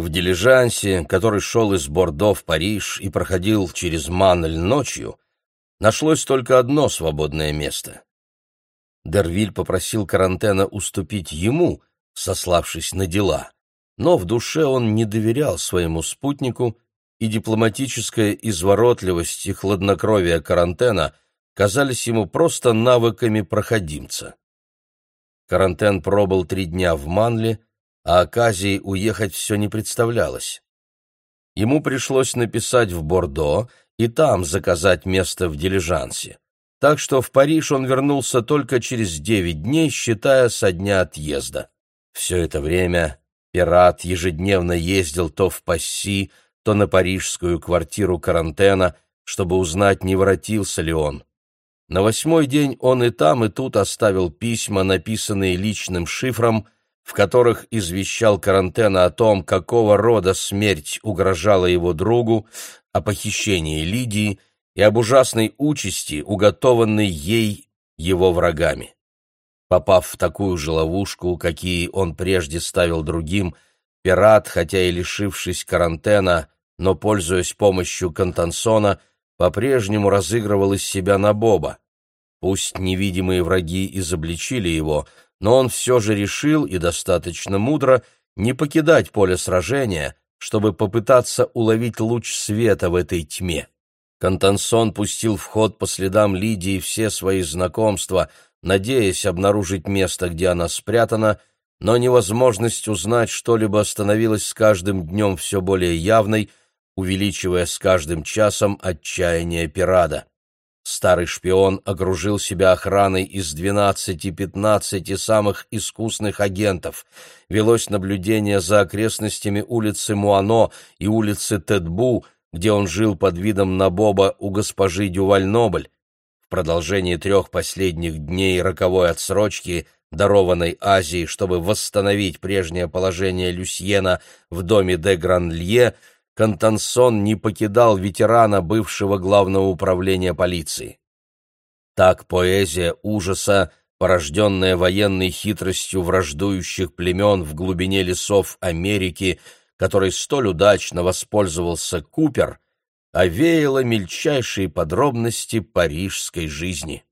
В дилижансе, который шел из Бордо в Париж и проходил через Маннель ночью, нашлось только одно свободное место. Дервиль попросил Карантена уступить ему, сославшись на дела, но в душе он не доверял своему спутнику, и дипломатическая изворотливость и хладнокровие Карантена казались ему просто навыками проходимца. Карантен пробыл три дня в Манле, а оказии уехать все не представлялось. Ему пришлось написать в Бордо и там заказать место в дилижансе. Так что в Париж он вернулся только через девять дней, считая со дня отъезда. Все это время пират ежедневно ездил то в Пасси, то на парижскую квартиру карантена, чтобы узнать, не воротился ли он. На восьмой день он и там, и тут оставил письма, написанные личным шифром, в которых извещал Карантена о том, какого рода смерть угрожала его другу, о похищении Лидии и об ужасной участи, уготованной ей его врагами. Попав в такую же ловушку, какие он прежде ставил другим, пират, хотя и лишившись карантена, но, пользуясь помощью Кантансона, по-прежнему разыгрывал из себя на Боба. Пусть невидимые враги изобличили его, но он все же решил, и достаточно мудро, не покидать поле сражения, чтобы попытаться уловить луч света в этой тьме. Кантансон пустил в ход по следам Лидии все свои знакомства, надеясь обнаружить место, где она спрятана, но невозможность узнать что-либо становилась с каждым днем все более явной, увеличивая с каждым часом отчаяние пирада. Старый шпион окружил себя охраной из двенадцати-пятнадцати самых искусных агентов. Велось наблюдение за окрестностями улицы Муано и улицы Тедбу, где он жил под видом набоба у госпожи Дюваль-Нобль. В продолжении трех последних дней роковой отсрочки, дарованной Азии, чтобы восстановить прежнее положение Люсьена в доме де Гранлье, Кантансон не покидал ветерана бывшего главного управления полиции. Так поэзия ужаса, порожденная военной хитростью враждующих племен в глубине лесов Америки, которой столь удачно воспользовался Купер, овеяла мельчайшие подробности парижской жизни.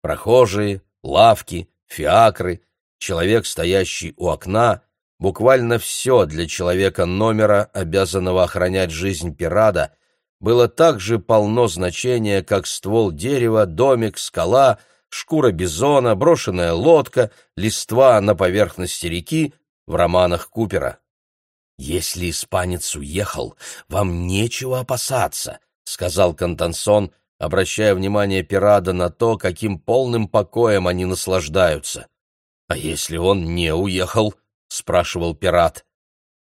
Прохожие, лавки, фиакры, человек, стоящий у окна, Буквально все для человека номера, обязанного охранять жизнь пирада, было так же полно значения, как ствол дерева, домик, скала, шкура бизона, брошенная лодка, листва на поверхности реки в романах Купера. «Если испанец уехал, вам нечего опасаться», — сказал Кантансон, обращая внимание пирада на то, каким полным покоем они наслаждаются. «А если он не уехал?» — спрашивал пират.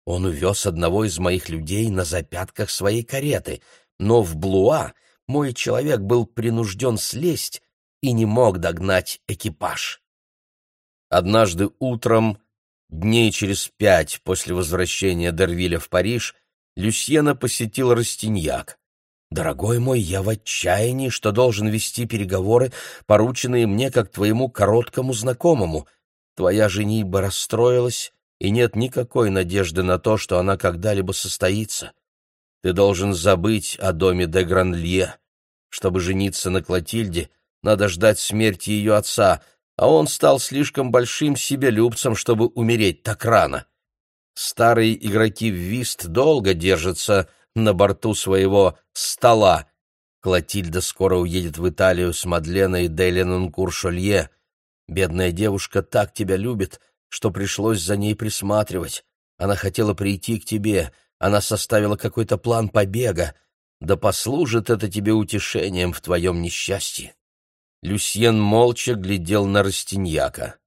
Он увез одного из моих людей на запятках своей кареты, но в Блуа мой человек был принужден слезть и не мог догнать экипаж. Однажды утром, дней через пять после возвращения Дервиля в Париж, Люсьена посетил Растиньяк. «Дорогой мой, я в отчаянии, что должен вести переговоры, порученные мне как твоему короткому знакомому. Твоя женитьба расстроилась, и нет никакой надежды на то, что она когда-либо состоится. Ты должен забыть о доме де Гранлье. Чтобы жениться на Клотильде, надо ждать смерти ее отца, а он стал слишком большим себелюбцем, чтобы умереть так рано. Старые игроки в вист долго держатся на борту своего стола. Клотильда скоро уедет в Италию с Мадленой де Ленонкур-Шолье. Бедная девушка так тебя любит, что пришлось за ней присматривать. Она хотела прийти к тебе, она составила какой-то план побега. Да послужит это тебе утешением в твоем несчастье. Люсьен молча глядел на Растиньяка.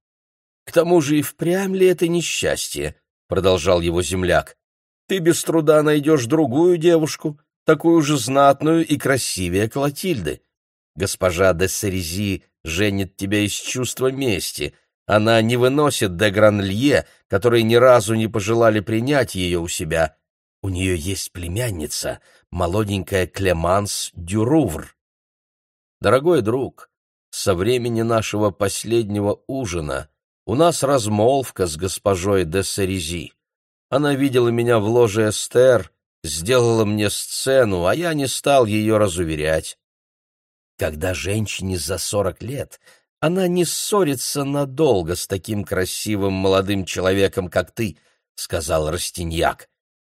«К тому же и впрямь ли это несчастье?» — продолжал его земляк. «Ты без труда найдешь другую девушку, такую же знатную и красивее Клотильды. Госпожа де Серези женит тебя из чувства мести, она не выносит де Гранлье, которые ни разу не пожелали принять ее у себя. У нее есть племянница, молоденькая Клеманс Дюрувр. Дорогой друг, со времени нашего последнего ужина у нас размолвка с госпожой де Серези. Она видела меня в ложе Эстер, сделала мне сцену, а я не стал ее разуверять. Когда женщине за сорок лет, она не ссорится надолго с таким красивым молодым человеком, как ты, — сказал Растиньяк.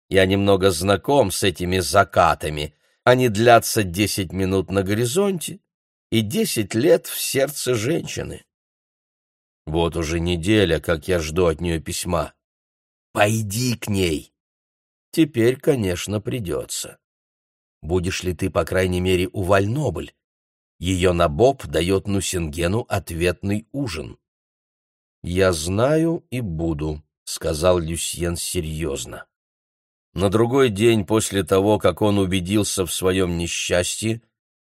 Я немного знаком с этими закатами. Они длятся десять минут на горизонте и десять лет в сердце женщины. Вот уже неделя, как я жду от нее письма. Пойди к ней. Теперь, конечно, придется. Будешь ли ты, по крайней мере, у Вальнобль? Ее набоб дает Нусингену ответный ужин. «Я знаю и буду», — сказал Люсьен серьезно. На другой день после того, как он убедился в своем несчастье,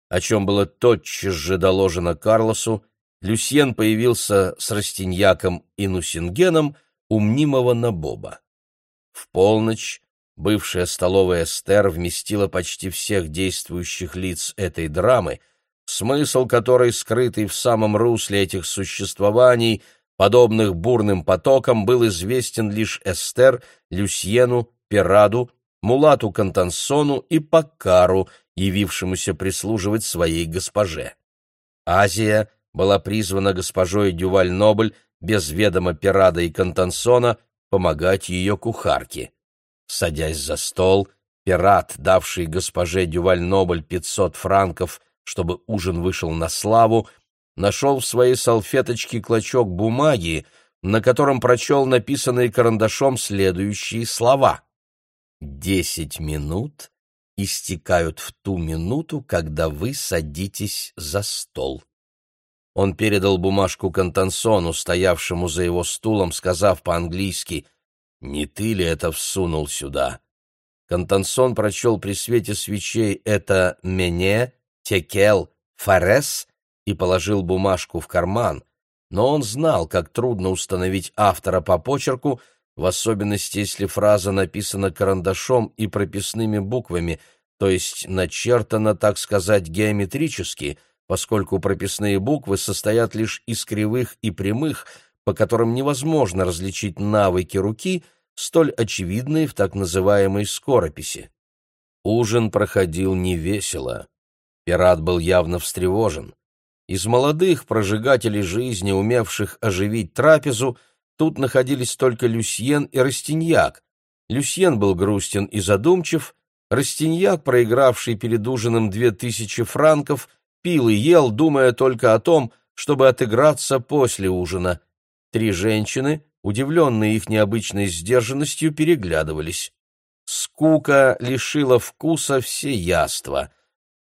о чем было тотчас же доложено Карлосу, Люсьен появился с Растиньяком и Нусингеном у мнимого Набоба. В полночь бывшая столовая Эстер вместила почти всех действующих лиц этой драмы, смысл которой, скрытый в самом русле этих существований, подобных бурным потокам, был известен лишь Эстер, Люсьену, Пираду, Мулату Кантансону и Паккару, явившемуся прислуживать своей госпоже. Азия была призвана госпожой Дюваль-Нобль без ведома Пирада и Кантансона помогать ее кухарке. Садясь за стол, пират, давший госпоже Дюваль-Нобль пятьсот франков, чтобы ужин вышел на славу, нашел в своей салфеточке клочок бумаги, на котором прочел написанные карандашом следующие слова. «Десять минут истекают в ту минуту, когда вы садитесь за стол». Он передал бумажку Кантансону, стоявшему за его стулом, сказав по-английски «Не ты ли это всунул сюда?» Кантансон прочел при свете свечей это «Мене», «Текел», «Фарес» и положил бумажку в карман, но он знал, как трудно установить автора по почерку, в особенности если фраза написана карандашом и прописными буквами, то есть начертана, так сказать, геометрически, поскольку прописные буквы состоят лишь из кривых и прямых, по которым невозможно различить навыки руки, столь очевидные в так называемой скорописи. Ужин проходил невесело. Пират был явно встревожен. Из молодых прожигателей жизни, умевших оживить трапезу, тут находились только Люсьен и Растиньяк. Люсьен был грустен и задумчив, Растиньяк, проигравший перед ужином две тысячи франков, пил и ел, думая только о том, чтобы отыграться после ужина. Три женщины, удивленные их необычной сдержанностью, переглядывались. Скука лишила вкуса все яства.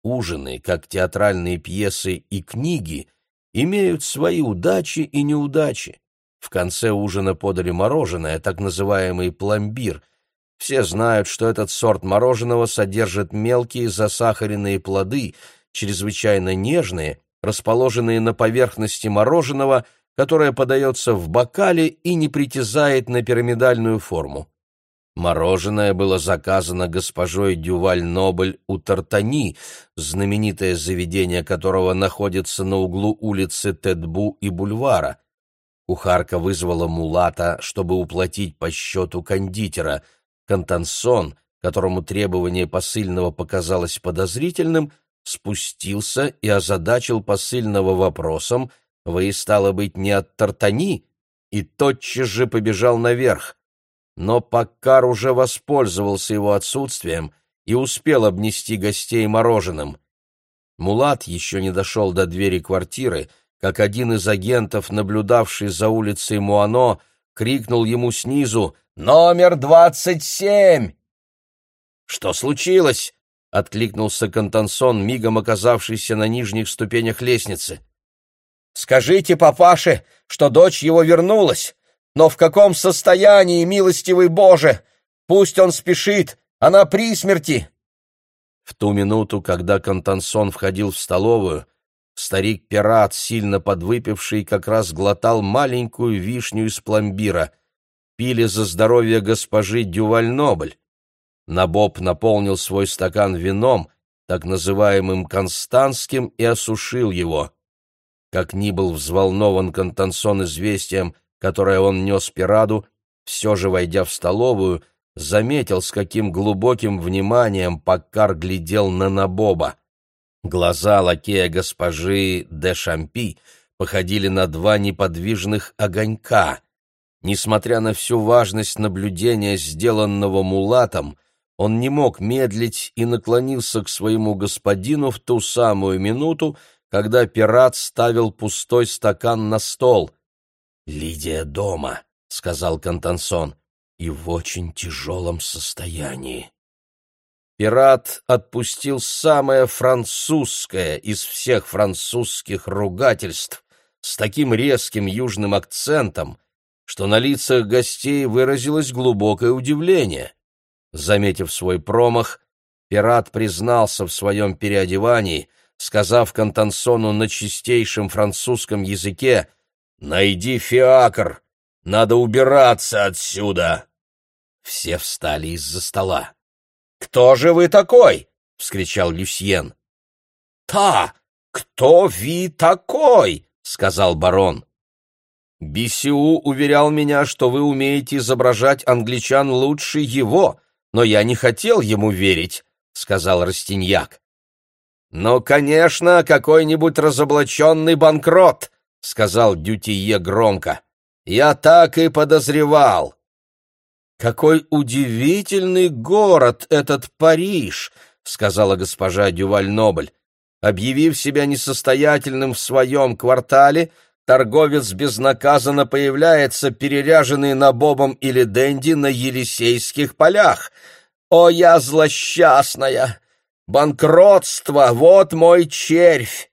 Ужины, как театральные пьесы и книги, имеют свои удачи и неудачи. В конце ужина подали мороженое, так называемый пломбир. Все знают, что этот сорт мороженого содержит мелкие засахаренные плоды — чрезвычайно нежные, расположенные на поверхности мороженого, которое подается в бокале и не притязает на пирамидальную форму. Мороженое было заказано госпожой Дюваль-Нобль у Тартани, знаменитое заведение которого находится на углу улицы Тедбу и бульвара. Кухарка вызвала мулата, чтобы уплатить по счету кондитера. Кантансон, которому требование посыльного показалось подозрительным, спустился и озадачил посыльного вопросом, вы, стало быть, не от Тартани, и тотчас же побежал наверх. Но Паккар уже воспользовался его отсутствием и успел обнести гостей мороженым. Мулат еще не дошел до двери квартиры, как один из агентов, наблюдавший за улицей Муано, крикнул ему снизу «Номер двадцать семь!» «Что случилось?» откликнулся Кантансон, мигом оказавшийся на нижних ступенях лестницы. Скажите папаше, что дочь его вернулась, но в каком состоянии, милостивый Боже? Пусть он спешит, она при смерти. В ту минуту, когда Кантансон входил в столовую, старик-пират, сильно подвыпивший, как раз глотал маленькую вишню из пломбира. Пили за здоровье госпожи Дюваль-Нобль. Набоб наполнил свой стакан вином, так называемым константским, и осушил его. Как ни был взволнован Контансон известием, которое он нес Пираду, все же, войдя в столовую, заметил, с каким глубоким вниманием Паккар глядел на Набоба. Глаза лакея госпожи де Шампи походили на два неподвижных огонька. Несмотря на всю важность наблюдения, сделанного мулатом, он не мог медлить и наклонился к своему господину в ту самую минуту, когда пират ставил пустой стакан на стол. «Лидия дома», — сказал Контансон, — «и в очень тяжелом состоянии». Пират отпустил самое французское из всех французских ругательств с таким резким южным акцентом, что на лицах гостей выразилось глубокое удивление. Заметив свой промах, пират признался в своем переодевании, сказав Кантансону на чистейшем французском языке «Найди фиакр! Надо убираться отсюда!» Все встали из-за стола. «Кто же вы такой?» — вскричал Люсьен. «Та! Кто вы такой?» — сказал барон. «Бисиу уверял меня, что вы умеете изображать англичан лучше его, но я не хотел ему верить», — сказал Растиньяк. «Ну, конечно, какой-нибудь разоблаченный банкрот», — сказал Дютие громко. «Я так и подозревал». «Какой удивительный город этот Париж!» — сказала госпожа Дюваль-Нобль. Объявив себя несостоятельным в своем квартале, торговец безнаказанно появляется, переряженный на Бобом или Дэнди на Елисейских полях. О, я злосчастная! Банкротство — вот мой червь!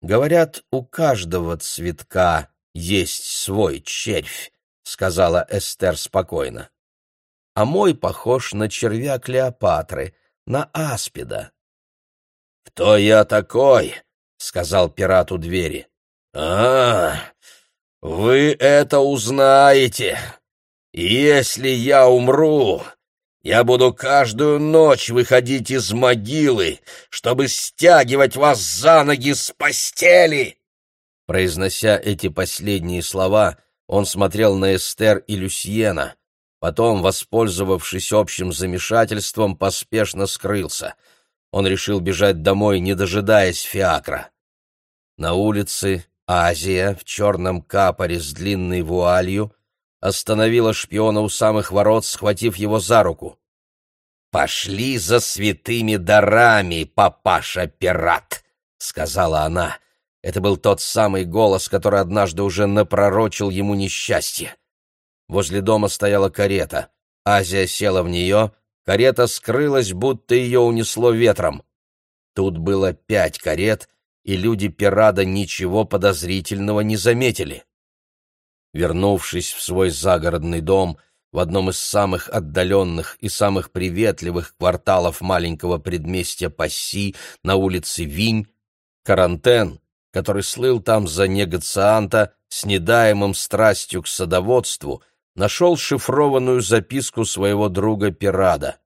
Говорят, у каждого цветка есть свой червь, — сказала Эстер спокойно. А мой похож на червя Клеопатры, на аспида. «Кто я такой?» — сказал пират у двери. «А, вы это узнаете. Если я умру, я буду каждую ночь выходить из могилы, чтобы стягивать вас за ноги с постели!» Произнося эти последние слова, он смотрел на Эстер и Люсьена. Потом, воспользовавшись общим замешательством, поспешно скрылся. Он решил бежать домой, не дожидаясь фиакра. На улице Азия в черном капоре с длинной вуалью остановила шпиона у самых ворот, схватив его за руку. «Пошли за святыми дарами, папаша-пират!» — сказала она. Это был тот самый голос, который однажды уже напророчил ему несчастье. Возле дома стояла карета. Азия села в нее, карета скрылась, будто ее унесло ветром. Тут было пять карет, и люди Пирада ничего подозрительного не заметили. Вернувшись в свой загородный дом в одном из самых отдаленных и самых приветливых кварталов маленького предместья Пасси на улице Винь, Карантен, который слыл там за негацианта с недаемым страстью к садоводству, нашел шифрованную записку своего друга Пирада.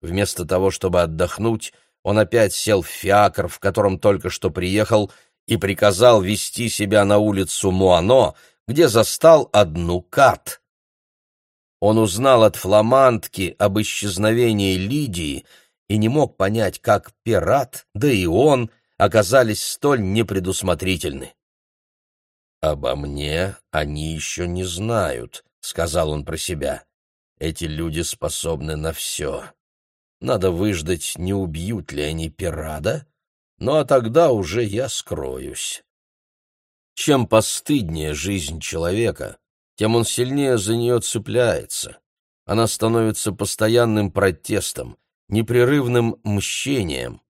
Вместо того, чтобы отдохнуть, он опять сел в фиакр, в котором только что приехал, и приказал вести себя на улицу Муано, где застал одну Кат. Он узнал от фламандки об исчезновении Лидии и не мог понять, как пират, да и он, оказались столь непредусмотрительны. «Обо мне они еще не знают», — сказал он про себя. «Эти люди способны на все. Надо выждать, не убьют ли они пирада, ну а тогда уже я скроюсь». Чем постыднее жизнь человека, тем он сильнее за нее цепляется. Она становится постоянным протестом, непрерывным мщением.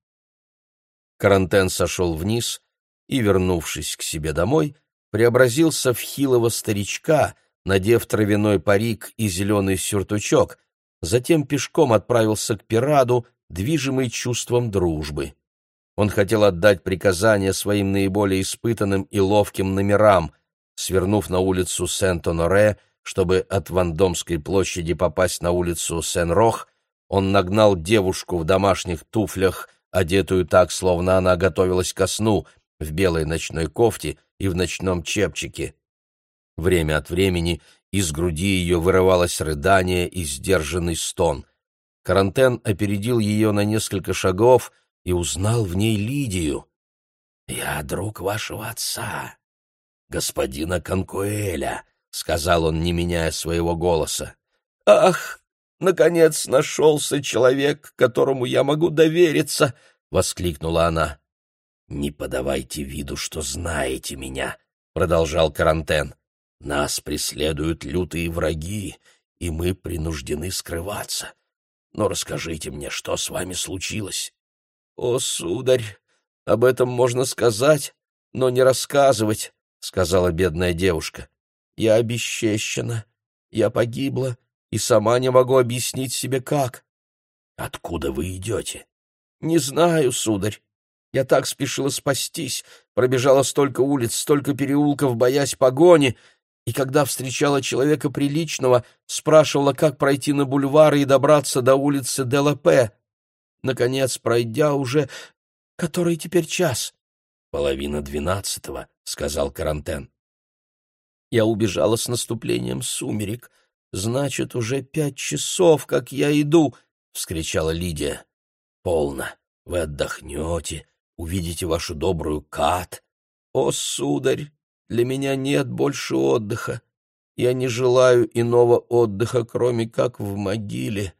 Карантен сошел вниз и, вернувшись к себе домой, преобразился в хилого старичка, надев травяной парик и зеленый сюртучок, затем пешком отправился к пираду, движимый чувством дружбы. Он хотел отдать приказание своим наиболее испытанным и ловким номерам, свернув на улицу Сент-Оноре, чтобы от Вандомской площади попасть на улицу Сен-Рох, он нагнал девушку в домашних туфлях, одетую так, словно она готовилась ко сну, в белой ночной кофте и в ночном чепчике. Время от времени из груди ее вырывалось рыдание и сдержанный стон. Карантен опередил ее на несколько шагов и узнал в ней Лидию. «Я друг вашего отца, господина Конкуэля», — сказал он, не меняя своего голоса. «Ах, наконец нашелся человек, которому я могу довериться!» — воскликнула она. «Не подавайте виду, что знаете меня», — продолжал Карантен. «Нас преследуют лютые враги, и мы принуждены скрываться. Но расскажите мне, что с вами случилось?» «О, сударь, об этом можно сказать, но не рассказывать», — сказала бедная девушка. «Я обесчещена, я погибла, и сама не могу объяснить себе, как». «Откуда вы идете?» «Не знаю, сударь. Я так спешила спастись, пробежала столько улиц, столько переулков, боясь погони, и когда встречала человека приличного, спрашивала, как пройти на бульвары и добраться до улицы Делапе. Наконец, пройдя уже... Который теперь час? — Половина двенадцатого, — сказал Карантен. Я убежала с наступлением сумерек. Значит, уже пять часов, как я иду, — вскричала Лидия. — Полно. Вы отдохнете, увидите вашу добрую Кат. О, сударь, для меня нет больше отдыха. Я не желаю иного отдыха, кроме как в могиле.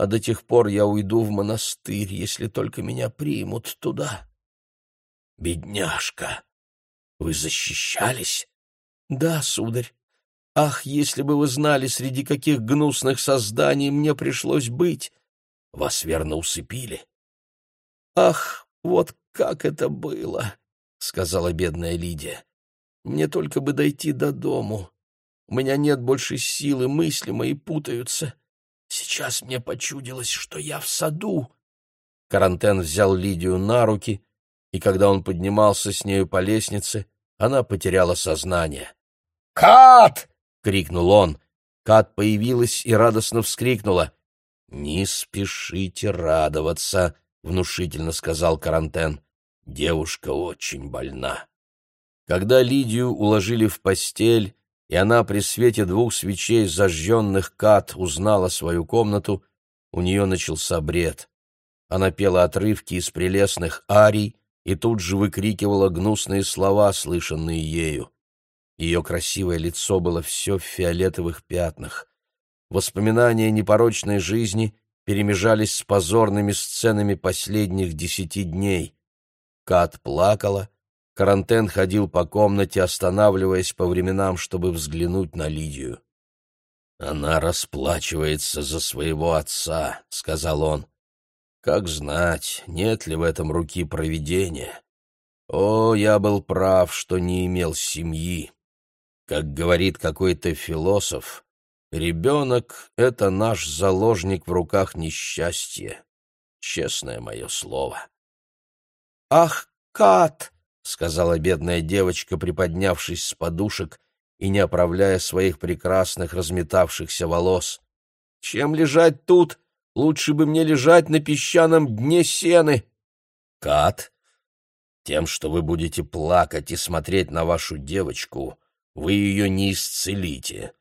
А до тех пор я уйду в монастырь, если только меня примут туда. Бедняжка, вы защищались? Да, сударь. Ах, если бы вы знали, среди каких гнусных созданий мне пришлось быть! Вас верно усыпили? Ах, вот как это было, — сказала бедная Лидия. Мне только бы дойти до дому. У меня нет больше силы, мысли мои путаются. Сейчас мне почудилось, что я в саду. Карантен взял Лидию на руки, и когда он поднимался с нею по лестнице, она потеряла сознание. «Кат!» — крикнул он. Кат появилась и радостно вскрикнула. «Не спешите радоваться», — внушительно сказал Карантен. «Девушка очень больна». Когда Лидию уложили в постель, и она при свете двух свечей, зажженных кат, узнала свою комнату, у нее начался бред. Она пела отрывки из прелестных арий и тут же выкрикивала гнусные слова, слышанные ею. Ее красивое лицо было все в фиолетовых пятнах. Воспоминания непорочной жизни перемежались с позорными сценами последних десяти дней. Кат плакала, Карантен ходил по комнате, останавливаясь по временам, чтобы взглянуть на Лидию. «Она расплачивается за своего отца», — сказал он. «Как знать, нет ли в этом руки провидения? О, я был прав, что не имел семьи. Как говорит какой-то философ, ребенок — это наш заложник в руках несчастья. Честное мое слово». «Ах, Кат!» — сказала бедная девочка, приподнявшись с подушек и не оправляя своих прекрасных разметавшихся волос. «Чем лежать тут? Лучше бы мне лежать на песчаном дне сены!» «Кат, тем, что вы будете плакать и смотреть на вашу девочку, вы ее не исцелите.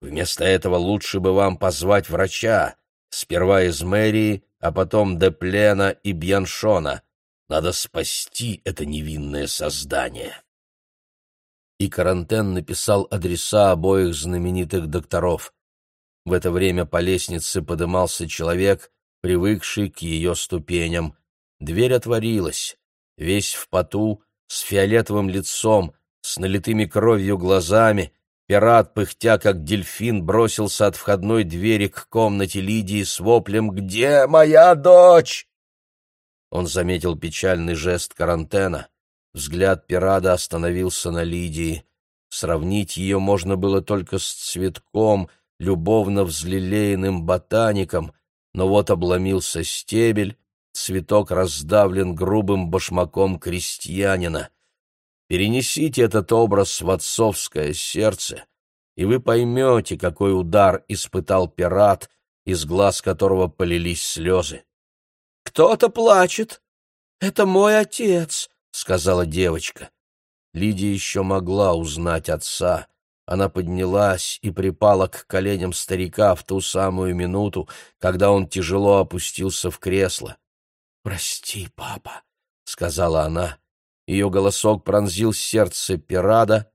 Вместо этого лучше бы вам позвать врача, сперва из мэрии, а потом Деплена и Бьяншона. Надо спасти это невинное создание. И Карантен написал адреса обоих знаменитых докторов. В это время по лестнице подымался человек, привыкший к ее ступеням. Дверь отворилась. Весь в поту, с фиолетовым лицом, с налитыми кровью глазами, пират, пыхтя как дельфин, бросился от входной двери к комнате Лидии с воплем «Где моя дочь?» Он заметил печальный жест карантена. Взгляд пирада остановился на Лидии. Сравнить ее можно было только с цветком, любовно взлелеянным ботаником, но вот обломился стебель, цветок раздавлен грубым башмаком крестьянина. Перенесите этот образ в отцовское сердце, и вы поймете, какой удар испытал пират, из глаз которого полились слезы. «Кто-то плачет. Это мой отец», — сказала девочка. Лидия еще могла узнать отца. она поднялась и припала к коленям старика в ту самую минуту, когда он тяжело опустился в кресло. «Прости, папа», — сказала она. Ее голосок пронзил сердце пирада,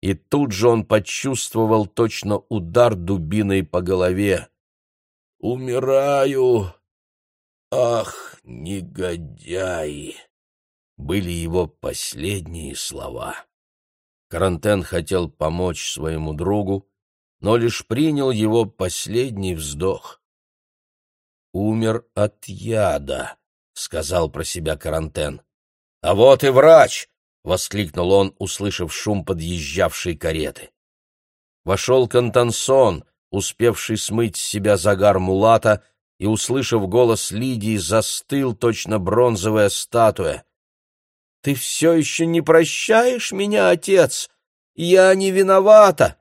и тут же он почувствовал точно удар дубиной по голове. «Умираю! Ах, негодяи!» Были его последние слова. Карантен хотел помочь своему другу, но лишь принял его последний вздох. «Умер от яда», — сказал про себя Карантен. «А вот и врач!» — воскликнул он, услышав шум подъезжавшей кареты. Вошел Кантансон, успевший смыть с себя загар мулата, и, услышав голос Лидии, застыл точно бронзовая статуя. «Ты все еще не прощаешь меня, отец? Я не виновата!»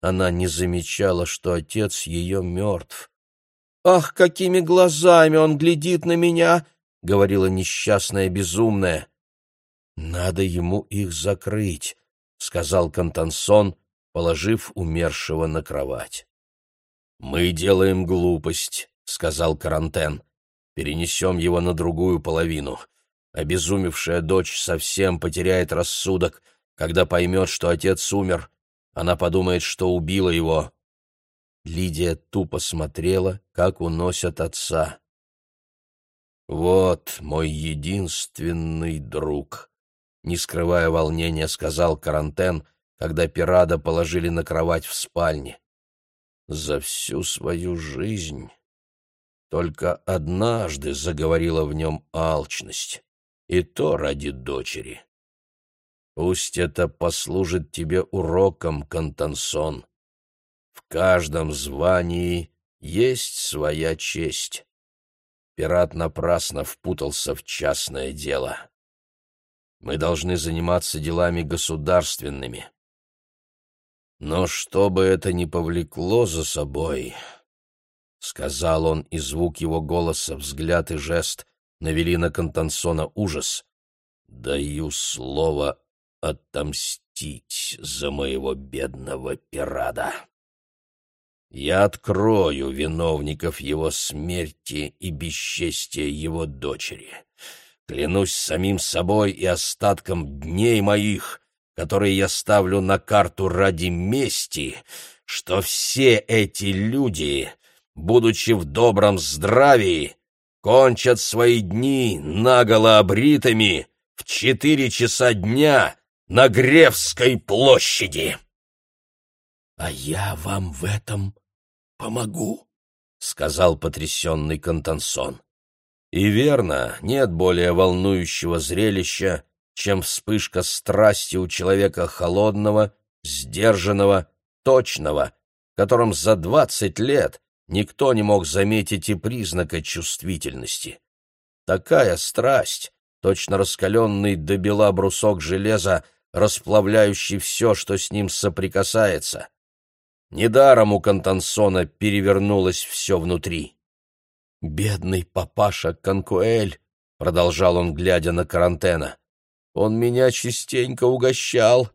Она не замечала, что отец ее мертв. «Ах, какими глазами он глядит на меня!» — говорила несчастная безумная. «Надо ему их закрыть», — сказал Контансон, положив умершего на кровать. «Мы делаем глупость», — сказал Карантен. «Перенесем его на другую половину. Обезумевшая дочь совсем потеряет рассудок, когда поймет, что отец умер. Она подумает, что убила его». Лидия тупо смотрела, как уносят отца. «Вот мой единственный друг», не скрывая волнения, сказал Карантен, когда пирада положили на кровать в спальне. За всю свою жизнь только однажды заговорила в нем алчность, и то ради дочери. Пусть это послужит тебе уроком, Кантансон. В каждом звании есть своя честь. Пират напрасно впутался в частное дело. Мы должны заниматься делами государственными. Но что бы это ни повлекло за собой, — сказал он, и звук его голоса, взгляд и жест навели на Контансона ужас, — даю слово отомстить за моего бедного пирада. Я открою виновников его смерти и бесчестия его дочери. Клянусь самим собой и остатком дней моих, которые я ставлю на карту ради мести, что все эти люди, будучи в добром здравии, кончат свои дни наголо обритыми в четыре часа дня на Гревской площади. — А я вам в этом помогу, — сказал потрясенный Контансон. И верно, нет более волнующего зрелища, чем вспышка страсти у человека холодного, сдержанного, точного, которым за двадцать лет никто не мог заметить и признака чувствительности. Такая страсть, точно раскаленный до бела брусок железа, расплавляющий все, что с ним соприкасается. Недаром у Кантансона перевернулось все внутри. «Бедный папаша Конкуэль», — продолжал он, глядя на карантена, — «он меня частенько угощал.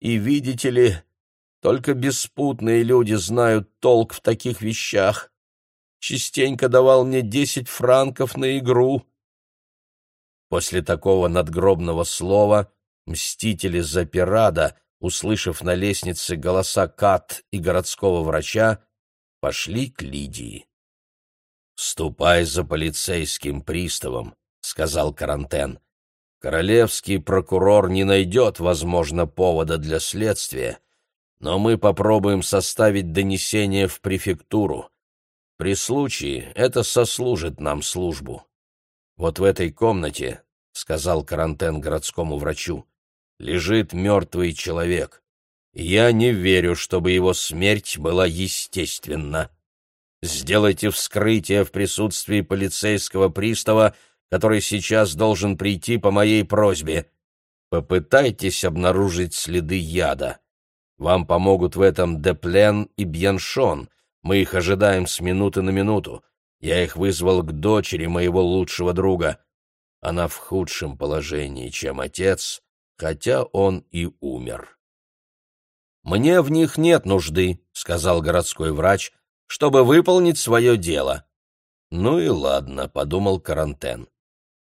И, видите ли, только беспутные люди знают толк в таких вещах. Частенько давал мне десять франков на игру». После такого надгробного слова мстители Запирада, услышав на лестнице голоса Кат и городского врача, пошли к Лидии. «Ступай за полицейским приставом», — сказал Карантен. «Королевский прокурор не найдет, возможно, повода для следствия, но мы попробуем составить донесение в префектуру. При случае это сослужит нам службу. Вот в этой комнате, — сказал Карантен городскому врачу, — лежит мертвый человек. Я не верю, чтобы его смерть была естественна. Сделайте вскрытие в присутствии полицейского пристава, который сейчас должен прийти по моей просьбе. Попытайтесь обнаружить следы яда. Вам помогут в этом Деплен и Бьяншон. Мы их ожидаем с минуты на минуту. Я их вызвал к дочери моего лучшего друга. Она в худшем положении, чем отец, хотя он и умер. «Мне в них нет нужды», — сказал городской врач, — «чтобы выполнить свое дело». «Ну и ладно», — подумал Карантен.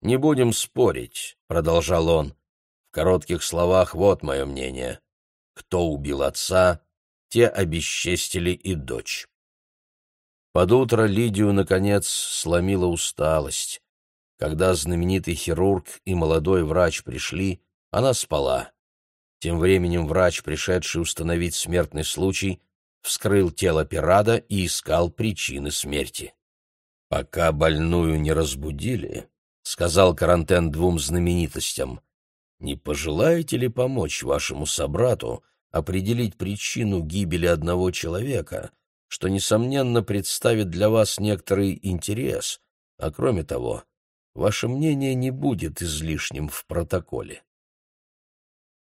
«Не будем спорить», — продолжал он. «В коротких словах вот мое мнение. Кто убил отца, те обесчестили и дочь». Под утро Лидию, наконец, сломила усталость. Когда знаменитый хирург и молодой врач пришли, она спала. Тем временем врач, пришедший установить смертный случай, вскрыл тело пирада и искал причины смерти. «Пока больную не разбудили», — сказал Карантен двум знаменитостям, «не пожелаете ли помочь вашему собрату определить причину гибели одного человека, что, несомненно, представит для вас некоторый интерес, а кроме того, ваше мнение не будет излишним в протоколе?»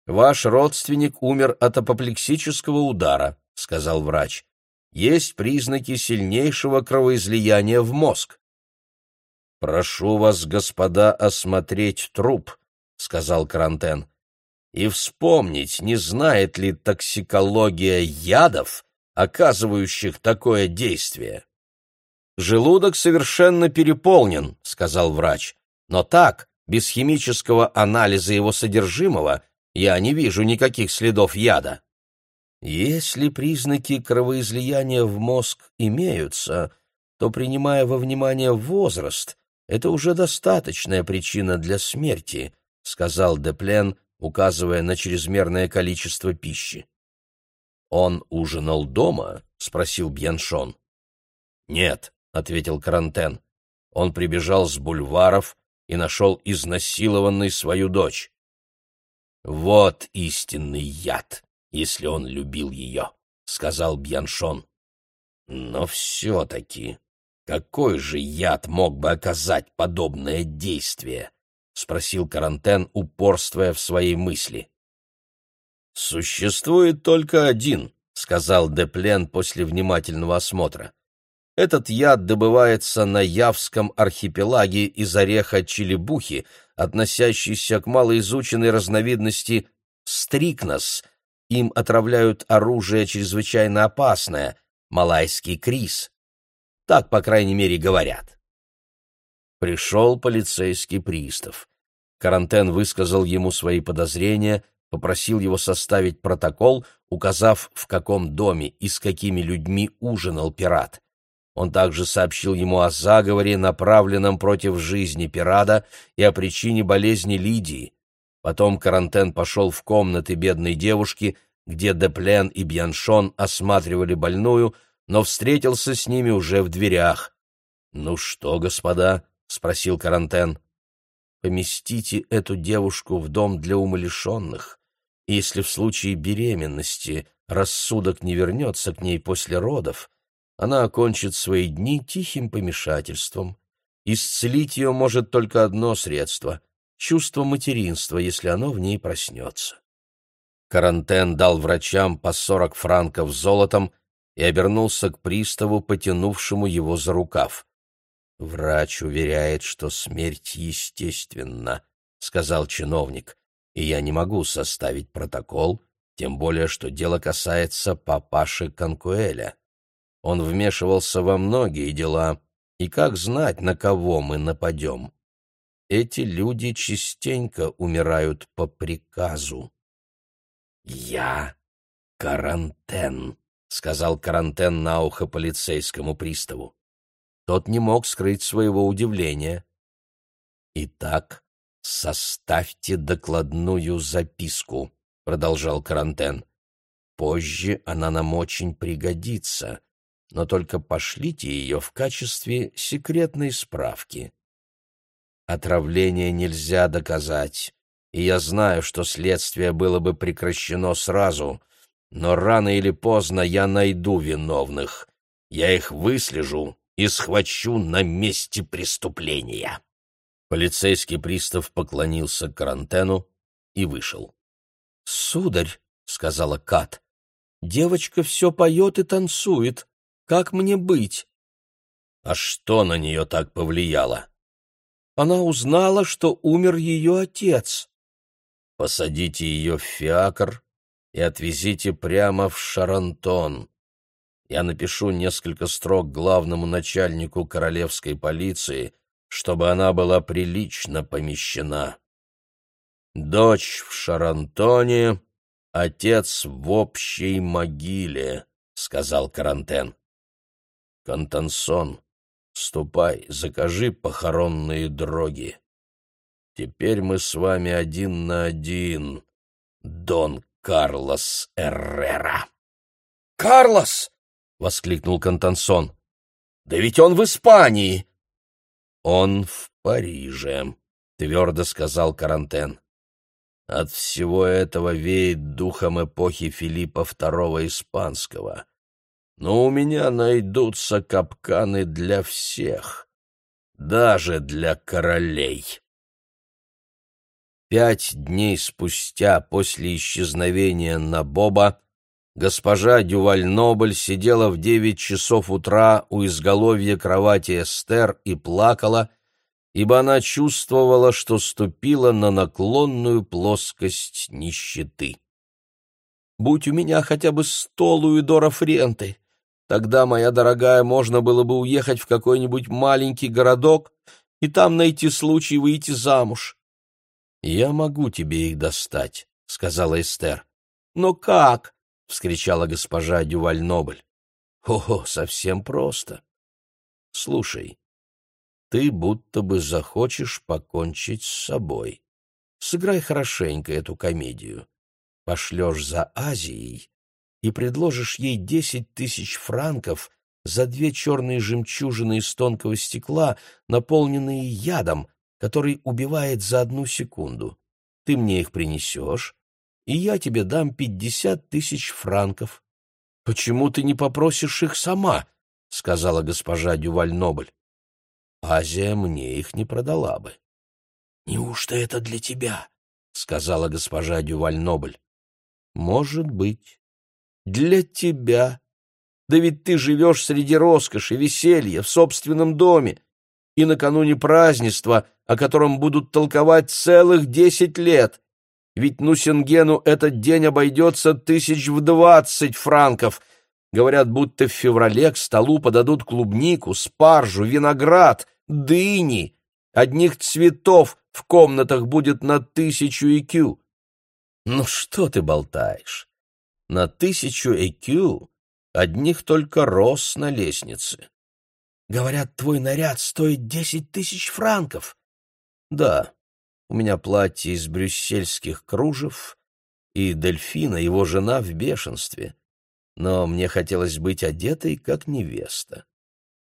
«Ваш родственник умер от апоплексического удара», — сказал врач. «Есть признаки сильнейшего кровоизлияния в мозг». «Прошу вас, господа, осмотреть труп», — сказал Карантен, «и вспомнить, не знает ли токсикология ядов, оказывающих такое действие». «Желудок совершенно переполнен», — сказал врач, «но так, без химического анализа его содержимого, я не вижу никаких следов яда. Если признаки кровоизлияния в мозг имеются, то, принимая во внимание возраст, это уже достаточная причина для смерти, сказал Деплен, указывая на чрезмерное количество пищи. Он ужинал дома? спросил Бьяншон. Нет, ответил Карантен. Он прибежал с бульваров и нашел изнасилованной свою дочь. «Вот истинный яд, если он любил ее», — сказал Бьяншон. «Но все-таки какой же яд мог бы оказать подобное действие?» — спросил Карантен, упорствуя в своей мысли. «Существует только один», — сказал Деплен после внимательного осмотра. Этот яд добывается на Явском архипелаге из ореха челебухи, относящийся к малоизученной разновидности стрикнос. Им отравляют оружие чрезвычайно опасное — малайский крис. Так, по крайней мере, говорят. Пришел полицейский пристав. Карантен высказал ему свои подозрения, попросил его составить протокол, указав, в каком доме и с какими людьми ужинал пират. Он также сообщил ему о заговоре, направленном против жизни пирата, и о причине болезни Лидии. Потом Карантен пошел в комнаты бедной девушки, где Деплен и Бьяншон осматривали больную, но встретился с ними уже в дверях. «Ну что, господа?» — спросил Карантен. «Поместите эту девушку в дом для умалишенных. Если в случае беременности рассудок не вернется к ней после родов, она окончит свои дни тихим помешательством. Исцелить ее может только одно средство — чувство материнства, если оно в ней проснется. Карантен дал врачам по сорок франков золотом и обернулся к приставу, потянувшему его за рукав. «Врач уверяет, что смерть естественна», — сказал чиновник, «и я не могу составить протокол, тем более, что дело касается папаши Конкуэля». Он вмешивался во многие дела, и как знать, на кого мы нападем? Эти люди частенько умирают по приказу. «Я Карантен», — сказал Карантен на ухо полицейскому приставу. Тот не мог скрыть своего удивления. «Итак, составьте докладную записку», — продолжал Карантен. «Позже она нам очень пригодится но только пошлите ее в качестве секретной справки. Отравление нельзя доказать, и я знаю, что следствие было бы прекращено сразу, но рано или поздно я найду виновных. Я их выслежу и схвачу на месте преступления. Полицейский пристав поклонился карантену и вышел. «Сударь», — сказала Кат, — «девочка все поет и танцует. Как мне быть? А что на нее так повлияло? Она узнала, что умер ее отец. Посадите ее в фиакр и отвезите прямо в Шарантон. Я напишу несколько строк главному начальнику королевской полиции, чтобы она была прилично помещена. Дочь в Шарантоне, отец в общей могиле, — сказал Карантен. Контансон, ступай, закажи похоронные дроги. Теперь мы с вами один на один, Дон Карлос Эррера. «Карлос!» — воскликнул Контансон. «Да ведь он в Испании!» «Он в Париже», — твердо сказал Карантен. «От всего этого веет духом эпохи Филиппа II Испанского. Но у меня найдутся капканы для всех, даже для королей». Пять дней спустя после исчезновения Набоба госпожа Дюваль-Нобль сидела в девять часов утра у изголовья кровати Эстер и плакала, ибо она чувствовала, что ступила на наклонную плоскость нищеты. «Будь у меня хотя бы сто луидоров ренты, тогда, моя дорогая, можно было бы уехать в какой-нибудь маленький городок и там найти случай выйти замуж». «Я могу тебе их достать», — сказала Эстер. «Но как?» — вскричала госпожа Дюваль-Нобль. «О, совсем просто. Слушай, ты будто бы захочешь покончить с собой. Сыграй хорошенько эту комедию. Пошлешь за Азией и предложишь ей десять тысяч франков за две черные жемчужины из тонкого стекла, наполненные ядом, который убивает за одну секунду. Ты мне их принесешь, и я тебе дам пятьдесят тысяч франков. — Почему ты не попросишь их сама? — сказала госпожа Дюваль-Нобль. — Азия мне их не продала бы. — Неужто это для тебя? — сказала госпожа Дюваль-Нобль. — Может быть. Для тебя. Да ведь ты живешь среди роскоши, веселья, в собственном доме, и накануне празднества, о котором будут толковать целых десять лет, ведь Нусингену этот день обойдется тысяч в двадцать франков. Говорят, будто в феврале к столу подадут клубнику, спаржу, виноград, дыни. Одних цветов в комнатах будет на тысячу ЭКЮ. Ну что ты болтаешь? На тысячу ЭКЮ одних только роз на лестнице. Говорят, твой наряд стоит десять тысяч франков. Да, у меня платье из брюссельских кружев, и Дельфина, его жена, в бешенстве. Но мне хотелось быть одетой, как невеста.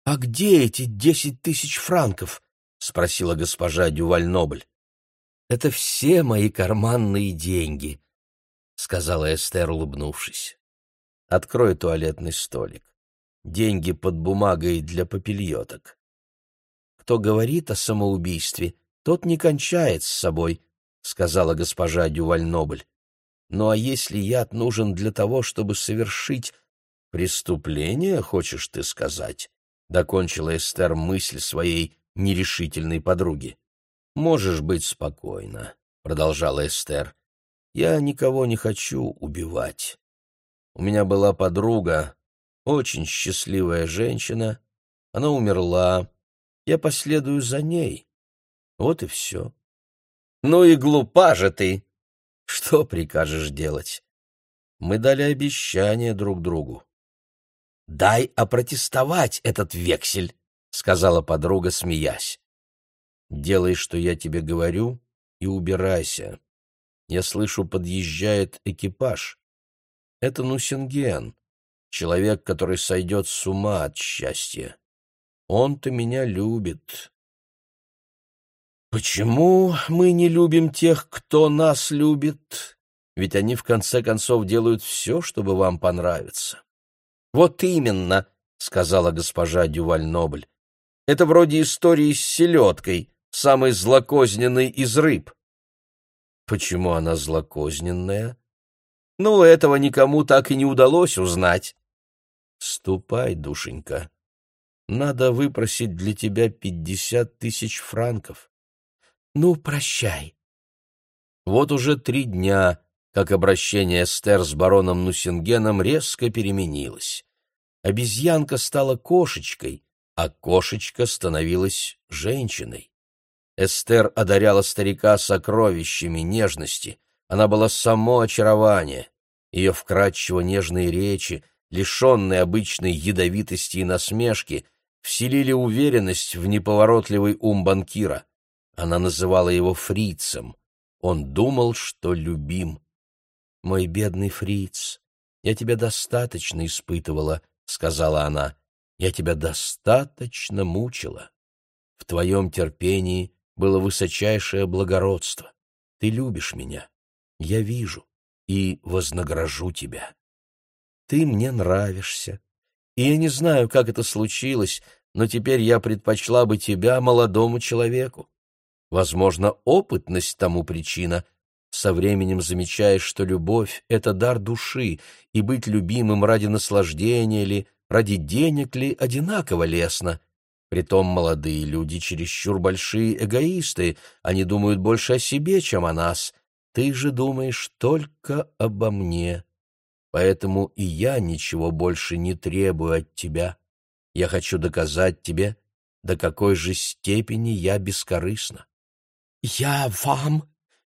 — А где эти десять тысяч франков? — спросила госпожа Дюваль-Нобль. — Это все мои карманные деньги, — сказала Эстер, улыбнувшись. — Открой туалетный столик. Деньги под бумагой для попельоток. Кто говорит о самоубийстве, тот не кончает с собой, — сказала госпожа Дюваль-Нобль. Ну а если яд нужен для того, чтобы совершить преступление, хочешь ты сказать? — докончила Эстер мысль своей нерешительной подруги. — Можешь быть спокойна, — продолжала Эстер. — Я никого не хочу убивать. У меня была подруга, очень счастливая женщина. Она умерла. Я последую за ней. Вот и все. Ну и глупа же ты! Что прикажешь делать? Мы дали обещание друг другу. «Дай опротестовать этот вексель», — сказала подруга, смеясь. «Делай, что я тебе говорю, и убирайся. Я слышу, подъезжает экипаж. Это Нусинген, человек, который сойдет с ума от счастья. Он-то меня любит, Почему мы не любим тех, кто нас любит? Ведь они в конце концов делают все, чтобы вам понравиться. Вот именно, сказала госпожа Дюваль-Нобль. Это вроде истории с селедкой, самой злокозненной из рыб. Почему она злокозненная? Ну, этого никому так и не удалось узнать. Ступай, душенька. Надо выпросить для тебя пятьдесят тысяч франков. Ну, прощай. Вот уже три дня как обращение Эстер с бароном Нусингеном резко переменилось. Обезьянка стала кошечкой, а кошечка становилась женщиной. Эстер одаряла старика сокровищами нежности, она была само очарование. Ее вкрадчиво нежные речи, лишенные обычной ядовитости и насмешки, вселили уверенность в неповоротливый ум банкира. Она называла его фрицем. Он думал, что любим. «Мой бедный фриц, я тебя достаточно испытывала», — сказала она. «Я тебя достаточно мучила. В твоем терпении было высочайшее благородство. Ты любишь меня. Я вижу и вознагражу тебя. Ты мне нравишься. И я не знаю, как это случилось, но теперь я предпочла бы тебя молодому человеку. Возможно, опытность тому причина. Со временем замечаешь, что любовь — это дар души, и быть любимым ради наслаждения ли, ради денег ли, одинаково лестно. Притом молодые люди чересчур большие эгоисты, они думают больше о себе, чем о нас. Ты же думаешь только обо мне. Поэтому и я ничего больше не требую от тебя. Я хочу доказать тебе, до какой же степени я бескорыстна. — Я вам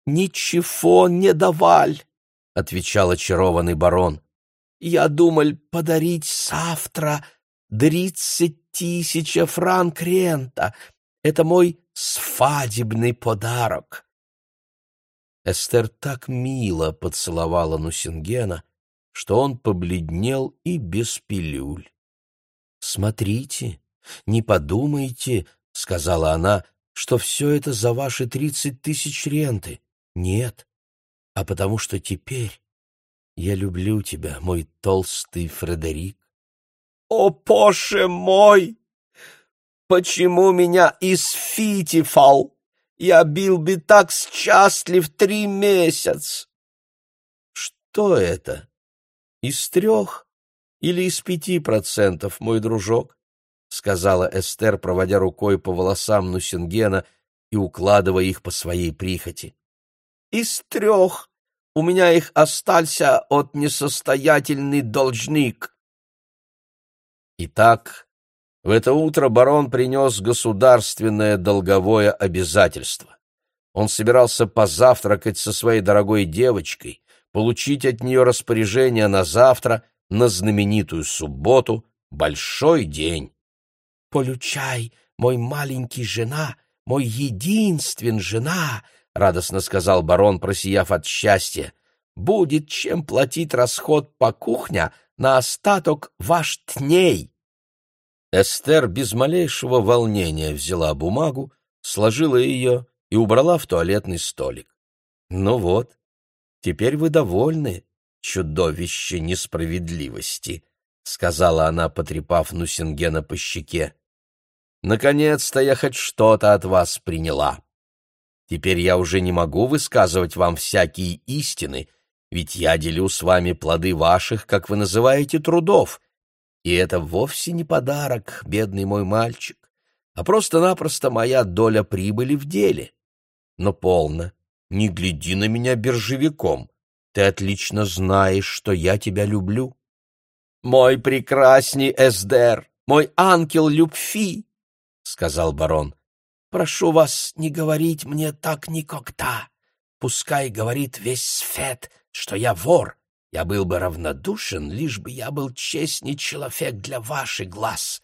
ничего не давал, — отвечал очарованный барон. — Я думал подарить завтра тридцать тысяч франк рента. Это мой свадебный подарок. Эстер так мило поцеловала Нусингена, что он побледнел и без пилюль. «Смотрите, не подумайте», — сказала она, — «что все это за ваши тридцать тысяч ренты. Нет, а потому что теперь я люблю тебя, мой толстый Фредерик». «О, Боже мой! Почему меня из Фитифал? Я был бы так счастлив три месяца!» «Что это? Из трех или из пяти процентов, мой дружок?» — сказала Эстер, проводя рукой по волосам Нусингена и укладывая их по своей прихоти. «Из трех. У меня их остался от несостоятельный должник». Итак, в это утро барон принес государственное долговое обязательство. Он собирался позавтракать со своей дорогой девочкой, получить от нее распоряжение на завтра, на знаменитую субботу, большой день. «Получай, мой маленький жена, мой единствен жена!» — радостно сказал барон, просияв от счастья. «Будет чем платить расход по кухня на остаток ваш тней!» Эстер без малейшего волнения взяла бумагу, сложила ее и убрала в туалетный столик. «Ну вот, теперь вы довольны, чудовище несправедливости», — сказала она, потрепав Нусингена по щеке. «Наконец-то я хоть что-то от вас приняла. Теперь я уже не могу высказывать вам всякие истины, ведь я делю с вами плоды ваших, как вы называете, трудов, и это вовсе не подарок, бедный мой мальчик, а просто-напросто моя доля прибыли в деле. Но полно, не гляди на меня биржевиком. Ты отлично знаешь, что я тебя люблю. Мой прекрасный Эсдер, мой ангел любви, — сказал барон. Прошу вас не говорить мне так никогда. Пускай говорит весь свет, что я вор, я был бы равнодушен, лишь бы я был честный человек для ваших глаз.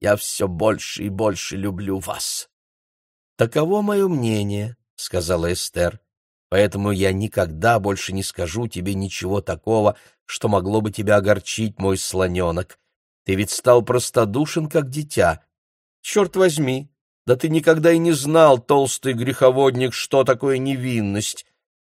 Я все больше и больше люблю вас. — Таково мое мнение, — сказала Эстер, — поэтому я никогда больше не скажу тебе ничего такого, что могло бы тебя огорчить, мой слоненок. Ты ведь стал простодушен, как дитя. Черт возьми, да ты никогда и не знал, толстый греховодник, что такое невинность.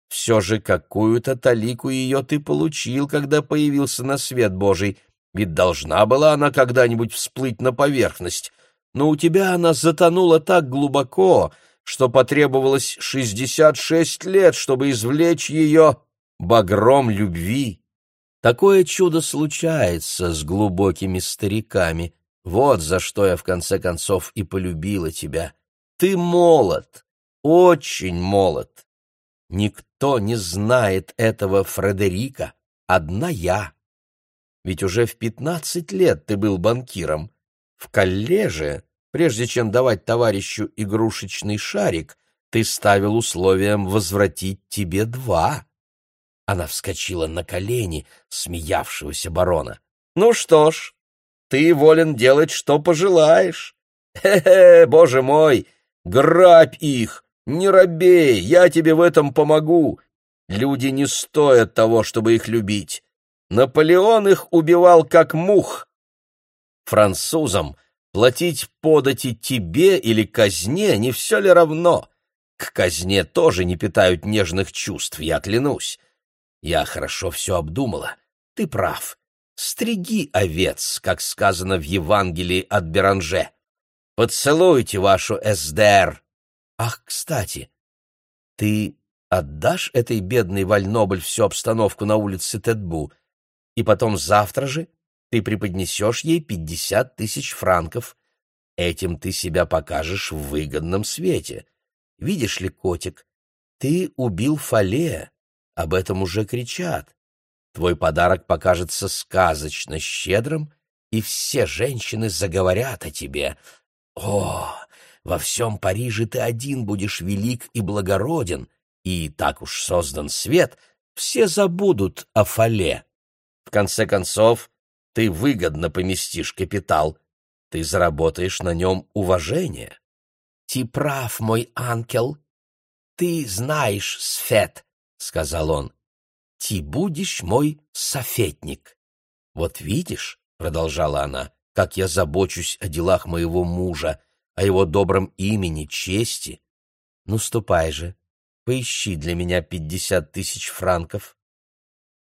Все же какую-то талику ее ты получил, когда появился на свет Божий, ведь должна была она когда-нибудь всплыть на поверхность. Но у тебя она затонула так глубоко, что потребовалось шестьдесят шесть лет, чтобы извлечь ее багром любви. Такое чудо случается с глубокими стариками. Вот за что я в конце концов и полюбила тебя. Ты молод, очень молод. Никто не знает этого Фредерика, одна я. Ведь уже в пятнадцать лет ты был банкиром. В коллеже, прежде чем давать товарищу игрушечный шарик, ты ставил условием возвратить тебе два. Она вскочила на колени смеявшегося барона. «Ну что ж, ты волен делать, что пожелаешь. Хе-хе, боже мой, грабь их, не робей, я тебе в этом помогу. Люди не стоят того, чтобы их любить. Наполеон их убивал как мух. Французам платить подати тебе или казне не все ли равно? К казне тоже не питают нежных чувств, я клянусь. Я хорошо все обдумала. Ты прав. Стриги овец, как сказано в Евангелии от Беранже. Поцелуйте вашу СДР. Ах, кстати, ты отдашь этой бедной Вальнобль всю обстановку на улице Тедбу, и потом завтра же ты преподнесешь ей пятьдесят тысяч франков. Этим ты себя покажешь в выгодном свете. Видишь ли, котик, ты убил Фале, об этом уже кричат. Твой подарок покажется сказочно щедрым, и все женщины заговорят о тебе. О, во всем Париже ты один будешь велик и благороден, и так уж создан свет, все забудут о Фале. В конце концов, ты выгодно поместишь капитал, ты заработаешь на нем уважение. Ты прав, мой анкел. Ты знаешь, Сфет, — сказал он, — ты будешь мой софетник. Вот видишь, — продолжала она, — как я забочусь о делах моего мужа, о его добром имени, чести. Ну, ступай же, поищи для меня пятьдесят тысяч франков.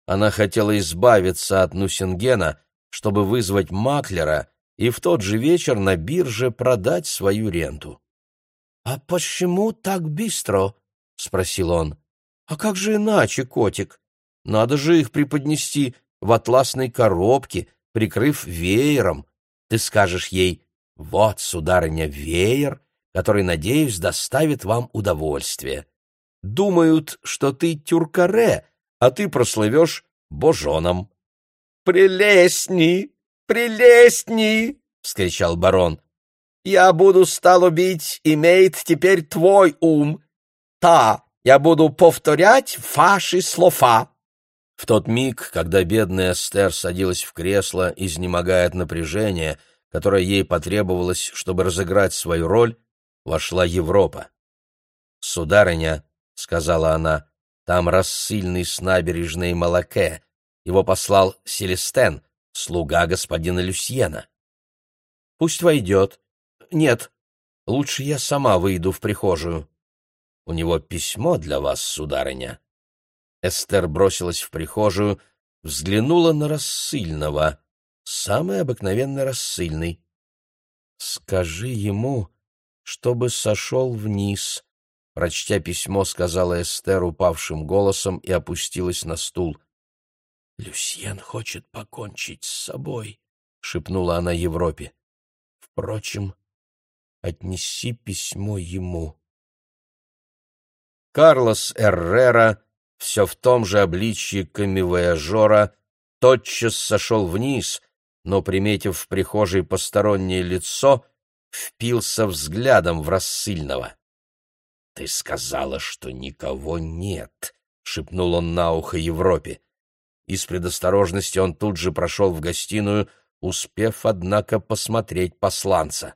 Она хотела избавиться от Нусингена, чтобы вызвать маклера и в тот же вечер на бирже продать свою ренту. — А почему так быстро? — спросил он. А как же иначе, котик? Надо же их преподнести в атласной коробке, прикрыв веером. Ты скажешь ей, вот, сударыня, веер, который, надеюсь, доставит вам удовольствие. Думают, что ты тюркаре, а ты прослывешь божоном. «Прелестни! Прелестни!» — вскричал барон. «Я буду, стало бить, имеет теперь твой ум. Та, я буду повторять ваши слова». В тот миг, когда бедная Эстер садилась в кресло, изнемогая от напряжения, которое ей потребовалось, чтобы разыграть свою роль, вошла Европа. «Сударыня», — сказала она, — «там рассыльный с набережной Малаке. Его послал Селестен, слуга господина Люсьена». «Пусть войдет. Нет, лучше я сама выйду в прихожую». У него письмо для вас, сударыня. Эстер бросилась в прихожую, взглянула на рассыльного, самый обыкновенный рассыльный. «Скажи ему, чтобы сошел вниз», — прочтя письмо, сказала Эстер упавшим голосом и опустилась на стул. «Люсьен хочет покончить с собой», — шепнула она Европе. «Впрочем, отнеси письмо ему». Карлос Эррера, все в том же обличье камевояжера, тотчас сошел вниз, но, приметив в прихожей постороннее лицо, впился взглядом в рассыльного. — Ты сказала, что никого нет, — шепнул он на ухо Европе. Из предосторожности он тут же прошел в гостиную, успев, однако, посмотреть посланца.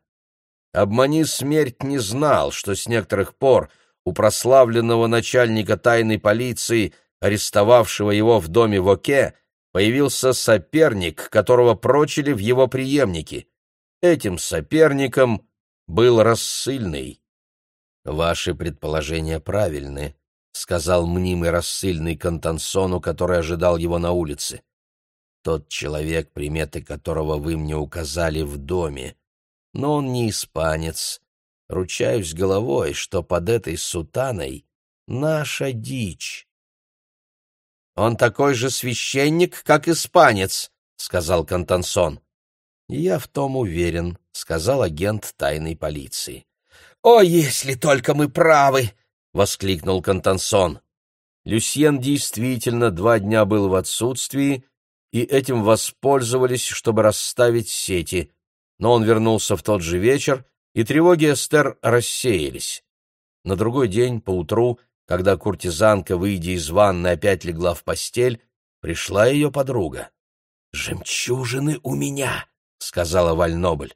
Обмани смерть не знал, что с некоторых пор — у прославленного начальника тайной полиции, арестовавшего его в доме в Оке, появился соперник, которого прочили в его преемнике. Этим соперником был рассыльный. «Ваши предположения правильны», — сказал мнимый рассыльный Контансону, который ожидал его на улице. «Тот человек, приметы которого вы мне указали в доме, но он не испанец, Ручаюсь головой, что под этой сутаной наша дичь. «Он такой же священник, как испанец», — сказал Контансон. «Я в том уверен», — сказал агент тайной полиции. «О, если только мы правы!» — воскликнул Контансон. Люсьен действительно два дня был в отсутствии, и этим воспользовались, чтобы расставить сети, но он вернулся в тот же вечер, и тревоги Эстер рассеялись. На другой день, поутру, когда куртизанка, выйдя из ванны, опять легла в постель, пришла ее подруга. «Жемчужины у меня!» — сказала Вальнобль.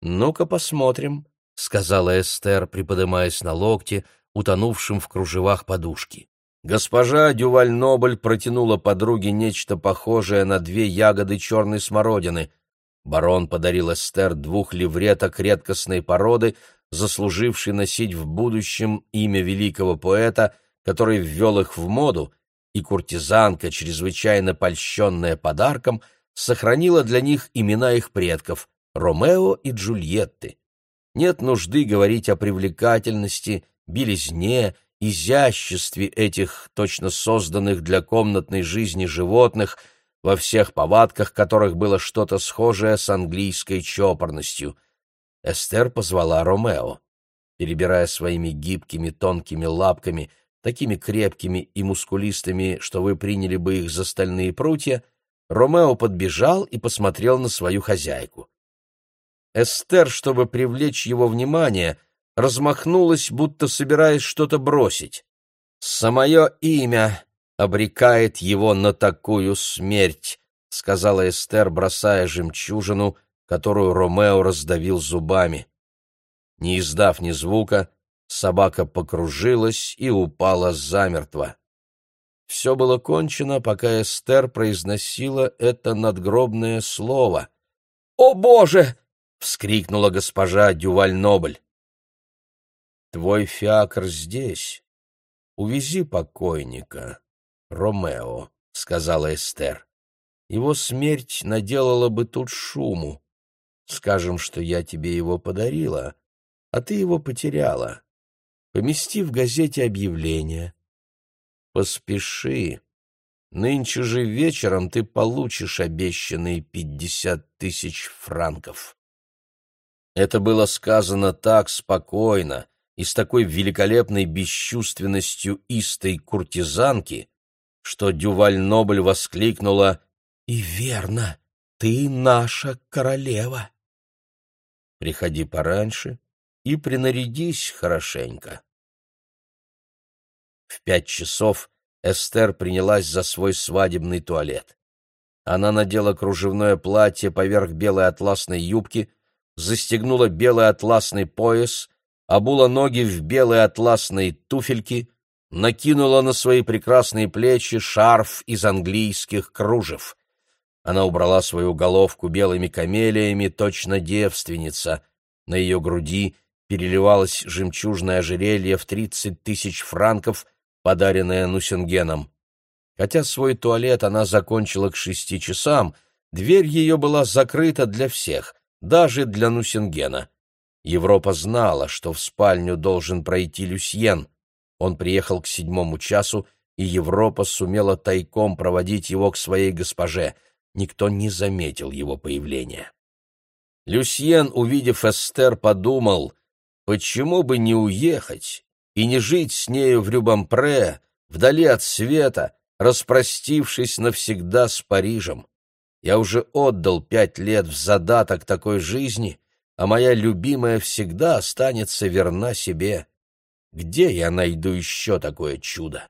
«Ну-ка посмотрим», — сказала Эстер, приподымаясь на локте, утонувшим в кружевах подушки. Госпожа Дюваль-Нобль протянула подруге нечто похожее на две ягоды черной смородины. Барон подарил Эстер двух левреток редкостной породы, заслуживший носить в будущем имя великого поэта, который ввел их в моду, и куртизанка, чрезвычайно польщенная подарком, сохранила для них имена их предков — Ромео и Джульетты. Нет нужды говорить о привлекательности, белизне, изяществе этих, точно созданных для комнатной жизни животных, во всех повадках которых было что-то схожее с английской чопорностью — Эстер позвала Ромео. Перебирая своими гибкими тонкими лапками, такими крепкими и мускулистыми, что вы приняли бы их за стальные прутья, Ромео подбежал и посмотрел на свою хозяйку. Эстер, чтобы привлечь его внимание, размахнулась, будто собираясь что-то бросить. «Самое имя обрекает его на такую смерть», — сказала Эстер, бросая жемчужину которую Ромео раздавил зубами. Не издав ни звука, собака покружилась и упала замертво. Все было кончено, пока Эстер произносила это надгробное слово. «О, Боже!» — вскрикнула госпожа Дюваль-Нобль. «Твой фиакр здесь. Увези покойника, Ромео», — сказала Эстер. «Его смерть наделала бы тут шуму. Скажем, что я тебе его подарила, а ты его потеряла. Помести в газете объявление. Поспеши. Нынче же вечером ты получишь обещанные пятьдесят тысяч франков. Это было сказано так спокойно и с такой великолепной бесчувственностью истой куртизанки, что Дюваль-Нобль воскликнула «И верно, ты наша королева!» приходи пораньше и принарядись хорошенько. В пять часов Эстер принялась за свой свадебный туалет. Она надела кружевное платье поверх белой атласной юбки, застегнула белый атласный пояс, обула ноги в белые атласные туфельки, накинула на свои прекрасные плечи шарф из английских кружев. Она убрала свою головку белыми камелиями, точно девственница. На ее груди переливалось жемчужное ожерелье в тридцать тысяч франков, подаренное Нусингеном. Хотя свой туалет она закончила к шести часам, дверь ее была закрыта для всех, даже для Нусингена. Европа знала, что в спальню должен пройти Люсьен. Он приехал к седьмому часу, и Европа сумела тайком проводить его к своей госпоже — никто не заметил его появления. Люсьен, увидев Эстер, подумал, почему бы не уехать и не жить с нею в Рюбампре, вдали от света, распростившись навсегда с Парижем. Я уже отдал пять лет в задаток такой жизни, а моя любимая всегда останется верна себе. Где я найду еще такое чудо?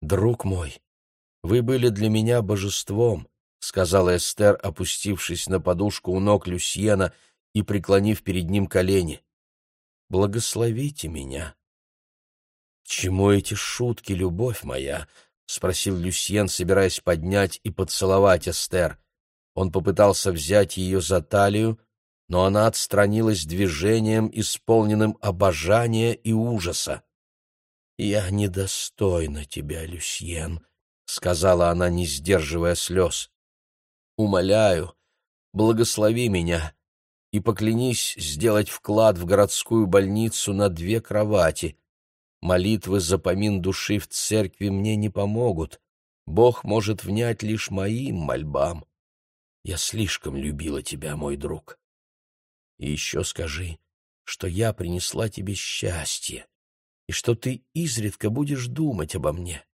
Друг мой, вы были для меня божеством, — сказала Эстер, опустившись на подушку у ног Люсьена и преклонив перед ним колени. «Благословите меня». «К чему эти шутки, любовь моя?» — спросил Люсьен, собираясь поднять и поцеловать Эстер. Он попытался взять ее за талию, но она отстранилась движением, исполненным обожания и ужаса. «Я недостойна тебя, Люсьен», — сказала она, не сдерживая слез. Умоляю, благослови меня и поклянись сделать вклад в городскую больницу на две кровати. Молитвы за помин души в церкви мне не помогут. Бог может внять лишь моим мольбам. Я слишком любила тебя, мой друг. И еще скажи, что я принесла тебе счастье, и что ты изредка будешь думать обо мне.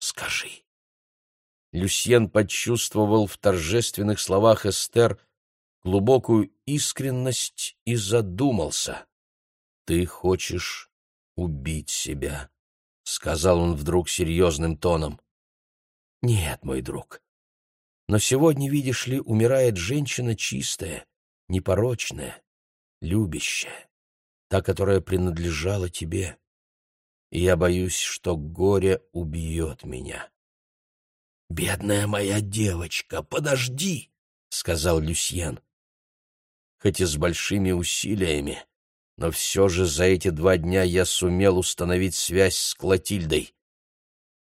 Скажи. Люсьен почувствовал в торжественных словах Эстер глубокую искренность и задумался. «Ты хочешь убить себя», — сказал он вдруг серьезным тоном. «Нет, мой друг. Но сегодня, видишь ли, умирает женщина чистая, непорочная, любящая, та, которая принадлежала тебе. И я боюсь, что горе убьет меня». «Бедная моя девочка, подожди!» — сказал Люсьен. Хоть и с большими усилиями, но все же за эти два дня я сумел установить связь с Клотильдой.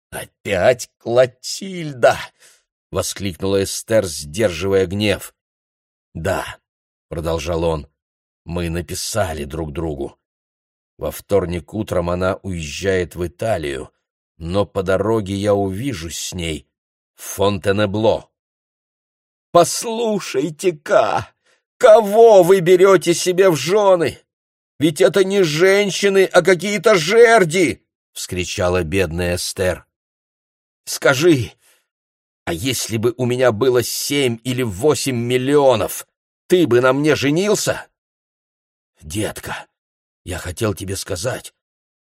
«Опять Клотильда!» — воскликнула Эстер, сдерживая гнев. «Да», — продолжал он, — «мы написали друг другу. Во вторник утром она уезжает в Италию, но по дороге я увижусь с ней, Фонтенебло. «Послушайте-ка, кого вы берете себе в жены? Ведь это не женщины, а какие-то жерди!» — вскричала бедная Эстер. «Скажи, а если бы у меня было семь или восемь миллионов, ты бы на мне женился?» «Детка, я хотел тебе сказать,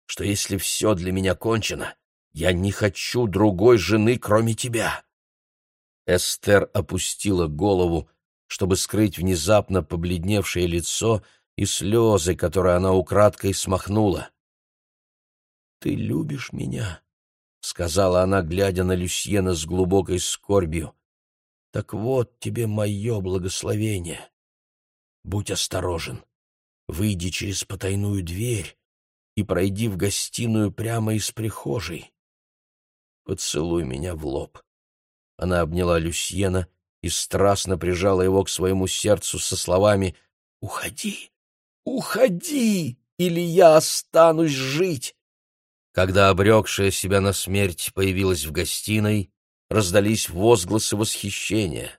что если все для меня кончено, я не хочу другой жены, кроме тебя. Эстер опустила голову, чтобы скрыть внезапно побледневшее лицо и слезы, которые она украдкой смахнула. «Ты любишь меня?» — сказала она, глядя на Люсьена с глубокой скорбью. «Так вот тебе мое благословение. Будь осторожен. Выйди через потайную дверь и пройди в гостиную прямо из прихожей. Поцелуй меня в лоб. Она обняла Люсьена и страстно прижала его к своему сердцу со словами «Уходи, уходи, или я останусь жить!» Когда обрекшая себя на смерть появилась в гостиной, раздались возгласы восхищения.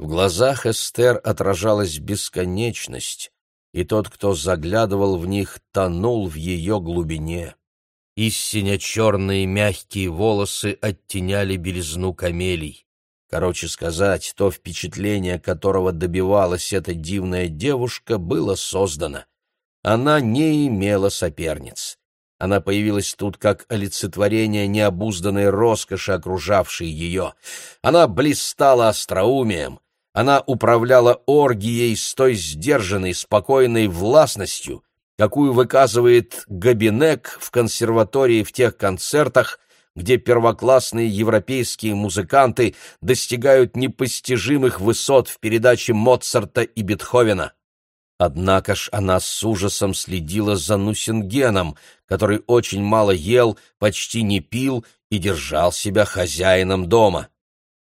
В глазах Эстер отражалась бесконечность, и тот, кто заглядывал в них, тонул в ее глубине. Истинно черные мягкие волосы оттеняли белизну камелий. Короче сказать, то впечатление, которого добивалась эта дивная девушка, было создано. Она не имела соперниц. Она появилась тут как олицетворение необузданной роскоши, окружавшей ее. Она блистала остроумием. Она управляла оргией с той сдержанной, спокойной властностью, какую выказывает Габинек в консерватории в тех концертах, где первоклассные европейские музыканты достигают непостижимых высот в передаче Моцарта и Бетховена. Однако ж она с ужасом следила за Нусингеном, который очень мало ел, почти не пил и держал себя хозяином дома.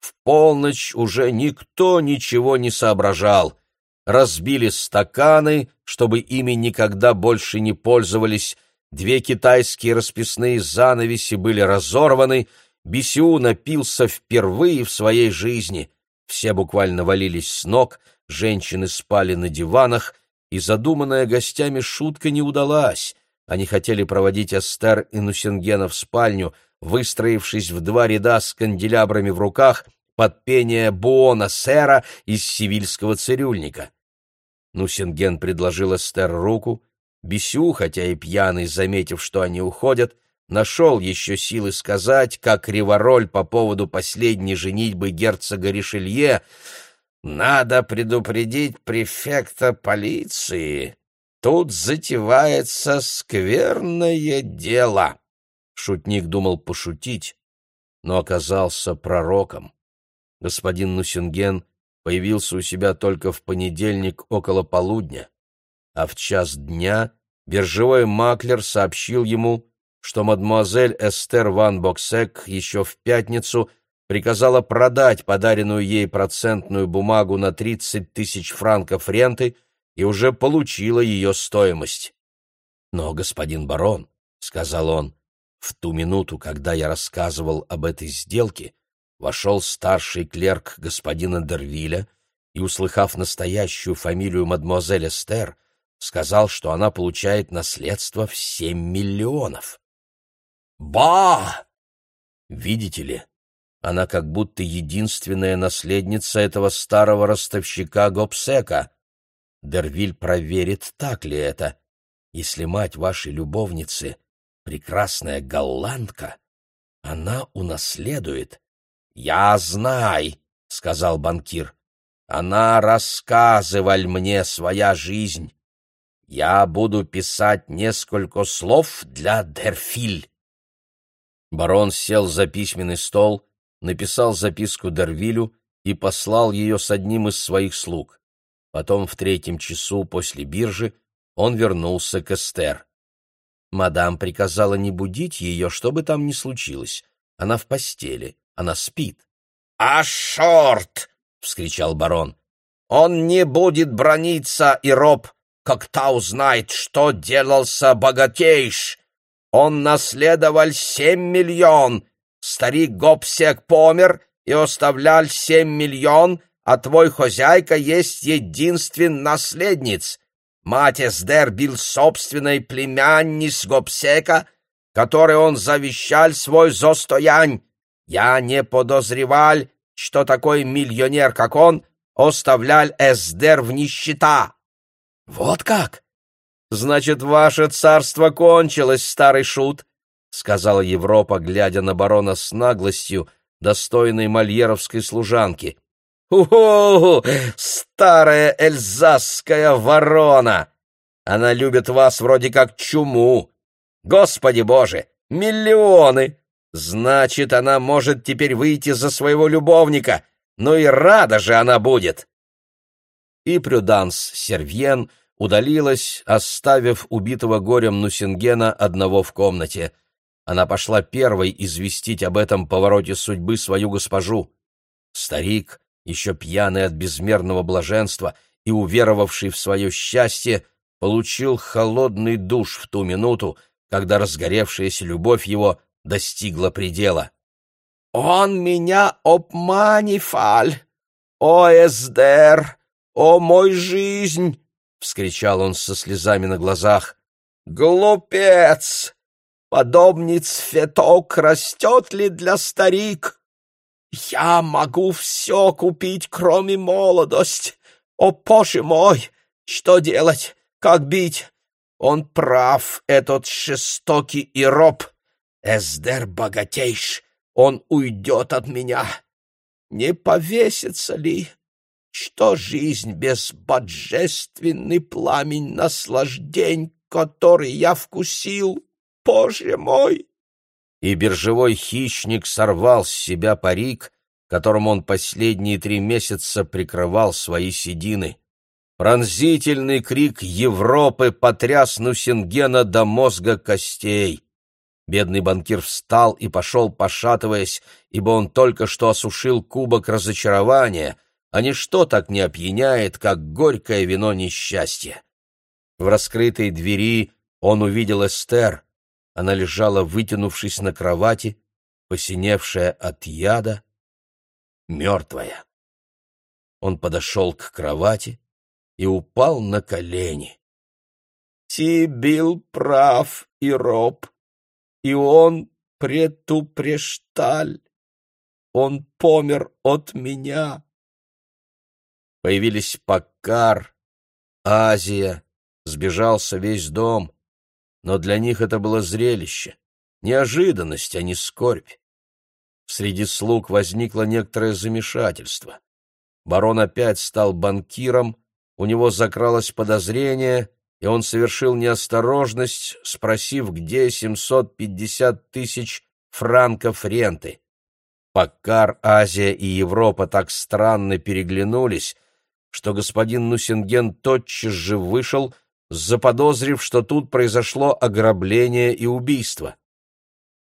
В полночь уже никто ничего не соображал — разбили стаканы, чтобы ими никогда больше не пользовались, две китайские расписные занавеси были разорваны, Бисю напился впервые в своей жизни. Все буквально валились с ног, женщины спали на диванах, и задуманная гостями шутка не удалась. Они хотели проводить Эстер и Нусингена в спальню, выстроившись в два ряда с канделябрами в руках под пение Буона Сера из сивильского цирюльника. Нусинген предложил Эстер руку. Бесю, хотя и пьяный, заметив, что они уходят, нашел еще силы сказать, как Ривороль по поводу последней женитьбы герцога Ришелье «Надо предупредить префекта полиции. Тут затевается скверное дело». Шутник думал пошутить, но оказался пророком господин Нусинген появился у себя только в понедельник около полудня, а в час дня биржевой маклер сообщил ему, что мадемуазель Эстер Ван Боксек еще в пятницу приказала продать подаренную ей процентную бумагу на 30 тысяч франков ренты и уже получила ее стоимость. «Но, господин барон», — сказал он, — «в ту минуту, когда я рассказывал об этой сделке, вошел старший клерк господина Дервиля и, услыхав настоящую фамилию мадемуазель Эстер, сказал, что она получает наследство в семь миллионов. «Ба! Видите ли, она как будто единственная наследница этого старого ростовщика Гобсека. Дервиль проверит, так ли это. Если мать вашей любовницы — прекрасная голландка, она унаследует. — Я знаю, — сказал банкир. — Она рассказывал мне своя жизнь. Я буду писать несколько слов для Дерфиль. Барон сел за письменный стол написал записку Дервилю и послал ее с одним из своих слуг. Потом в третьем часу после биржи он вернулся к Эстер. Мадам приказала не будить ее, что бы там ни случилось. Она в постели, она спит. — А шорт! — вскричал барон. — Он не будет брониться и роб, как та узнает, что делался богатейш. Он наследовал семь миллион, Старик Гопсек помер и оставлял семь миллион, а твой хозяйка есть единственный наследниц. Мать Эсдер бил собственной племянниц Гопсека, которой он завещал свой зостоянь. Я не подозревал, что такой миллионер, как он, оставлял Эсдер в нищета. Вот как? Значит, ваше царство кончилось, старый шут, — сказала Европа, глядя на барона с наглостью, достойной мольеровской служанки. «О, старая эльзасская ворона! Она любит вас вроде как чуму! Господи боже, миллионы! Значит, она может теперь выйти за своего любовника, ну и рада же она будет!» И Прюданс Сервьен удалилась, оставив убитого горем Нусингена одного в комнате — она пошла первой известить об этом повороте судьбы свою госпожу. Старик, еще пьяный от безмерного блаженства и уверовавший в свое счастье, получил холодный душ в ту минуту, когда разгоревшаяся любовь его достигла предела. «Он меня обманифаль! О, Эсдер! О, мой жизнь!» — вскричал он со слезами на глазах. «Глупец! Подобный цветок растет ли для старик? Я могу все купить, кроме молодость. О, Боже мой, что делать, как бить? Он прав, этот жестокий и роб. Эсдер богатейш, он уйдет от меня. Не повесится ли? Что жизнь без божественный пламень наслаждень, который я вкусил? Боже мой!» И биржевой хищник сорвал с себя парик, которым он последние три месяца прикрывал свои седины. Пронзительный крик Европы потряс Нусингена до мозга костей. Бедный банкир встал и пошел, пошатываясь, ибо он только что осушил кубок разочарования, а ничто так не опьяняет, как горькое вино несчастья. В раскрытой двери он увидел Эстер, она лежала, вытянувшись на кровати, посиневшая от яда, мертвая. Он подошел к кровати и упал на колени. «Ти прав, и роб, и он предупреждал. Он помер от меня». Появились Паккар, Азия, сбежался весь дом но для них это было зрелище, неожиданность, а не скорбь. Среди слуг возникло некоторое замешательство. Барон опять стал банкиром, у него закралось подозрение, и он совершил неосторожность, спросив, где 750 тысяч франков ренты. Паккар, Азия и Европа так странно переглянулись, что господин Нусинген тотчас же вышел заподозрив, что тут произошло ограбление и убийство.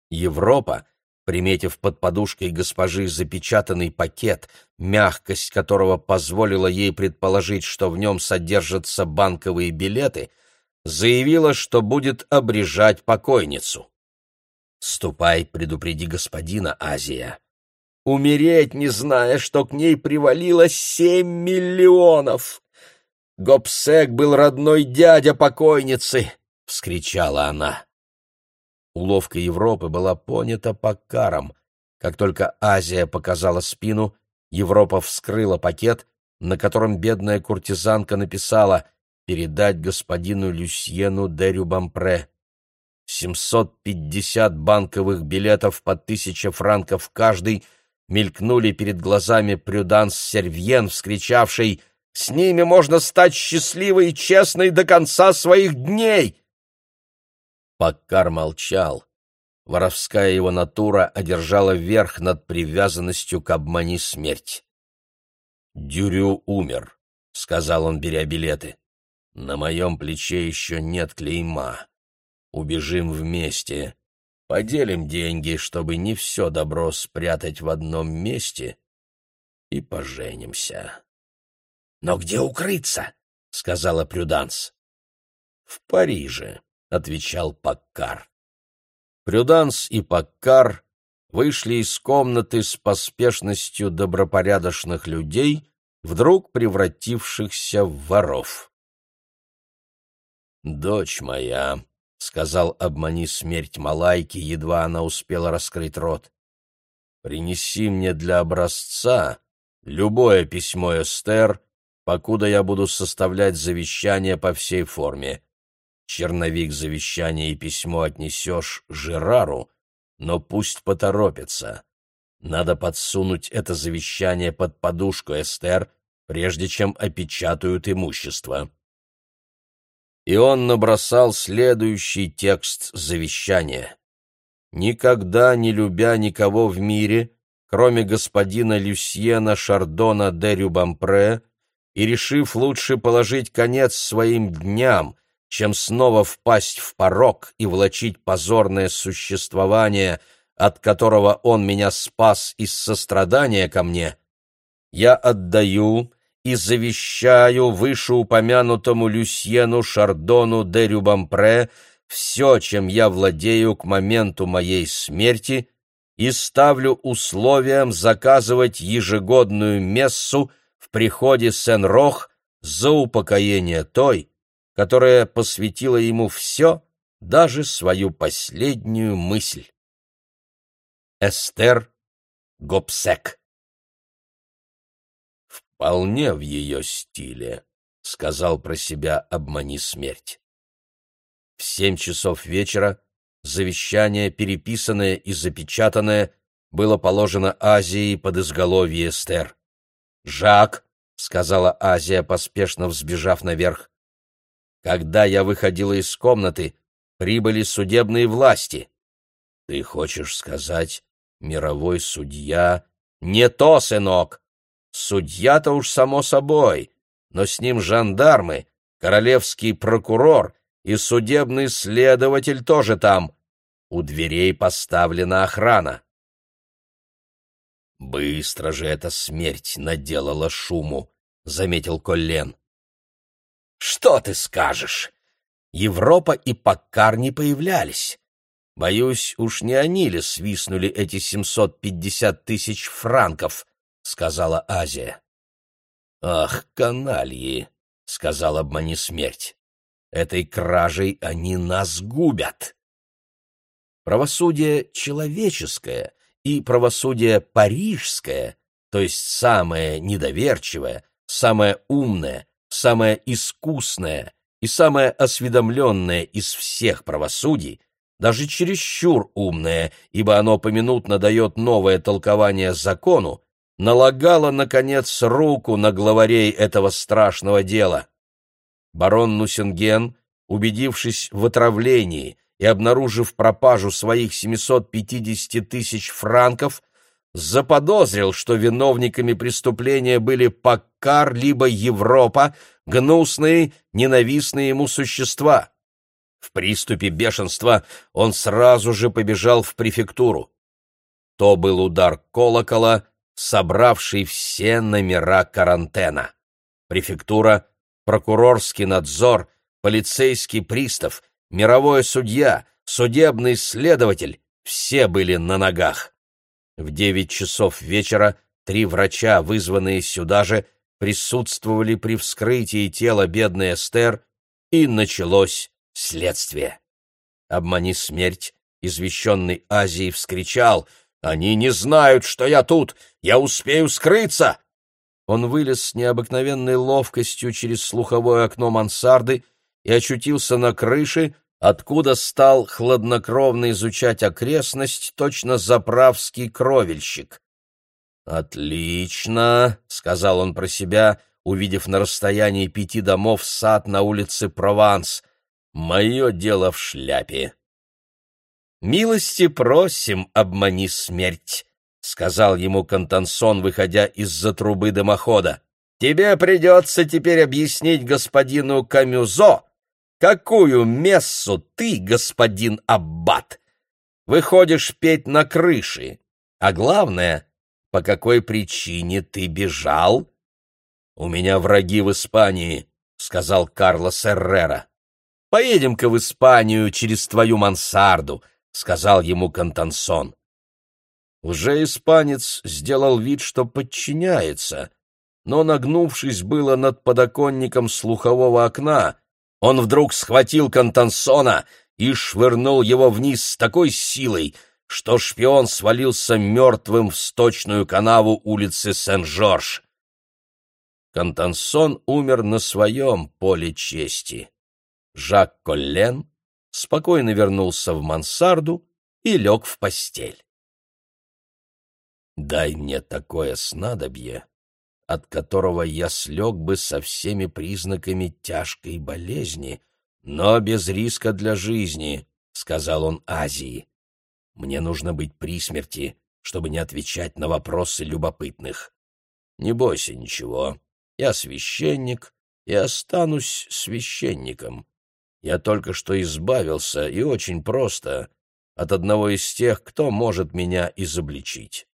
Европа, приметив под подушкой госпожи запечатанный пакет, мягкость которого позволила ей предположить, что в нем содержатся банковые билеты, заявила, что будет обрежать покойницу. «Ступай, предупреди господина, Азия. Умереть, не зная, что к ней привалило семь миллионов!» Гопсек был родной дядя покойницы!» — вскричала она. Уловка Европы была понята Паккаром. Как только Азия показала спину, Европа вскрыла пакет, на котором бедная куртизанка написала «Передать господину Люсьену де Рюбампре». 750 банковых билетов по тысяче франков каждый мелькнули перед глазами Прюданс Сервьен, вскричавший «С ними можно стать счастливой и честной до конца своих дней!» Паккар молчал. Воровская его натура одержала верх над привязанностью к обмани смерть. «Дюрю умер», — сказал он, беря билеты. «На моем плече еще нет клейма. Убежим вместе, поделим деньги, чтобы не все добро спрятать в одном месте, и поженимся». «Но где укрыться?» — сказала Прюданс. «В Париже», — отвечал Паккар. Прюданс и Паккар вышли из комнаты с поспешностью добропорядочных людей, вдруг превратившихся в воров. «Дочь моя», — сказал обмани смерть Малайки, едва она успела раскрыть рот, — «принеси мне для образца любое письмо Эстер, покуда я буду составлять завещание по всей форме. Черновик завещания и письмо отнесешь Жерару, но пусть поторопится. Надо подсунуть это завещание под подушку Эстер, прежде чем опечатают имущество. И он набросал следующий текст завещания. «Никогда не любя никого в мире, кроме господина Люсьена Шардона де Рюбампре, и решив лучше положить конец своим дням, чем снова впасть в порог и влачить позорное существование, от которого он меня спас из сострадания ко мне, я отдаю и завещаю вышеупомянутому Люсьену Шардону де Рюбампре все, чем я владею к моменту моей смерти, и ставлю условием заказывать ежегодную мессу приходе Сен-Рох за упокоение той, которая посвятила ему все, даже свою последнюю мысль. Эстер Гопсек «Вполне в ее стиле», — сказал про себя «Обмани смерть». В семь часов вечера завещание, переписанное и запечатанное, было положено Азии под изголовье Эстер. «Жак», — сказала Азия, поспешно взбежав наверх, когда я выходила из комнаты, прибыли судебные власти. Ты хочешь сказать, мировой судья? Не то, сынок. Судья-то уж само собой, но с ним жандармы, королевский прокурор и судебный следователь тоже там. У дверей поставлена охрана. Быстро же эта смерть наделала шуму, заметил Коллен. Что ты скажешь? Европа и Паккар не появлялись. Боюсь, уж не они ли свистнули эти семьсот пятьдесят тысяч франков, — сказала Азия. Ах, канальи, — сказал обмани смерть. Этой кражей они нас губят. Правосудие человеческое и правосудие парижское, то есть самое недоверчивое, самое умное, самое искусное и самое осведомленное из всех правосудий, даже чересчур умное, ибо оно поминутно дает новое толкование закону, налагало, наконец, руку на главарей этого страшного дела. Барон Нусинген, убедившись в отравлении и обнаружив пропажу своих 750 тысяч франков, заподозрил, что виновниками преступления были Паккар либо Европа, гнусные, ненавистные ему существа. В приступе бешенства он сразу же побежал в префектуру. То был удар колокола, собравший все номера карантена. Префектура, прокурорский надзор, полицейский пристав, мировой судья, судебный следователь — все были на ногах. В девять часов вечера три врача, вызванные сюда же, присутствовали при вскрытии тела бедной Эстер, и началось следствие. Обмани смерть извещенный Азией, вскричал «Они не знают, что я тут! Я успею скрыться!» Он вылез с необыкновенной ловкостью через слуховое окно мансарды и очутился на крыше, откуда стал хладнокровно изучать окрестность точно заправский кровельщик. «Отлично», — сказал он про себя, увидев на расстоянии пяти домов сад на улице Прованс. «Мое дело в шляпе». «Милости просим, обмани смерть», — сказал ему Контансон, выходя из-за трубы дымохода. «Тебе придется теперь объяснить господину Камюзо, какую мессу ты, господин Аббат, выходишь петь на крыше, а главное — по какой причине ты бежал? У меня враги в Испании, сказал Карлос Эррера. Поедем-ка в Испанию через твою мансарду, сказал ему Кантансон. Уже испанец сделал вид, что подчиняется, но, нагнувшись было над подоконником слухового окна, он вдруг схватил Кантансона и швырнул его вниз с такой силой, что шпион свалился мертвым в сточную канаву улицы Сен-Жорж. Кантансон умер на своем поле чести. Жак Коллен спокойно вернулся в мансарду и лег в постель. «Дай мне такое снадобье, от которого я слег бы со всеми признаками тяжкой болезни, но без риска для жизни», — сказал он Азии. Мне нужно быть при смерти, чтобы не отвечать на вопросы любопытных. Не бойся ничего. Я священник и останусь священником. Я только что избавился, и очень просто, от одного из тех, кто может меня изобличить.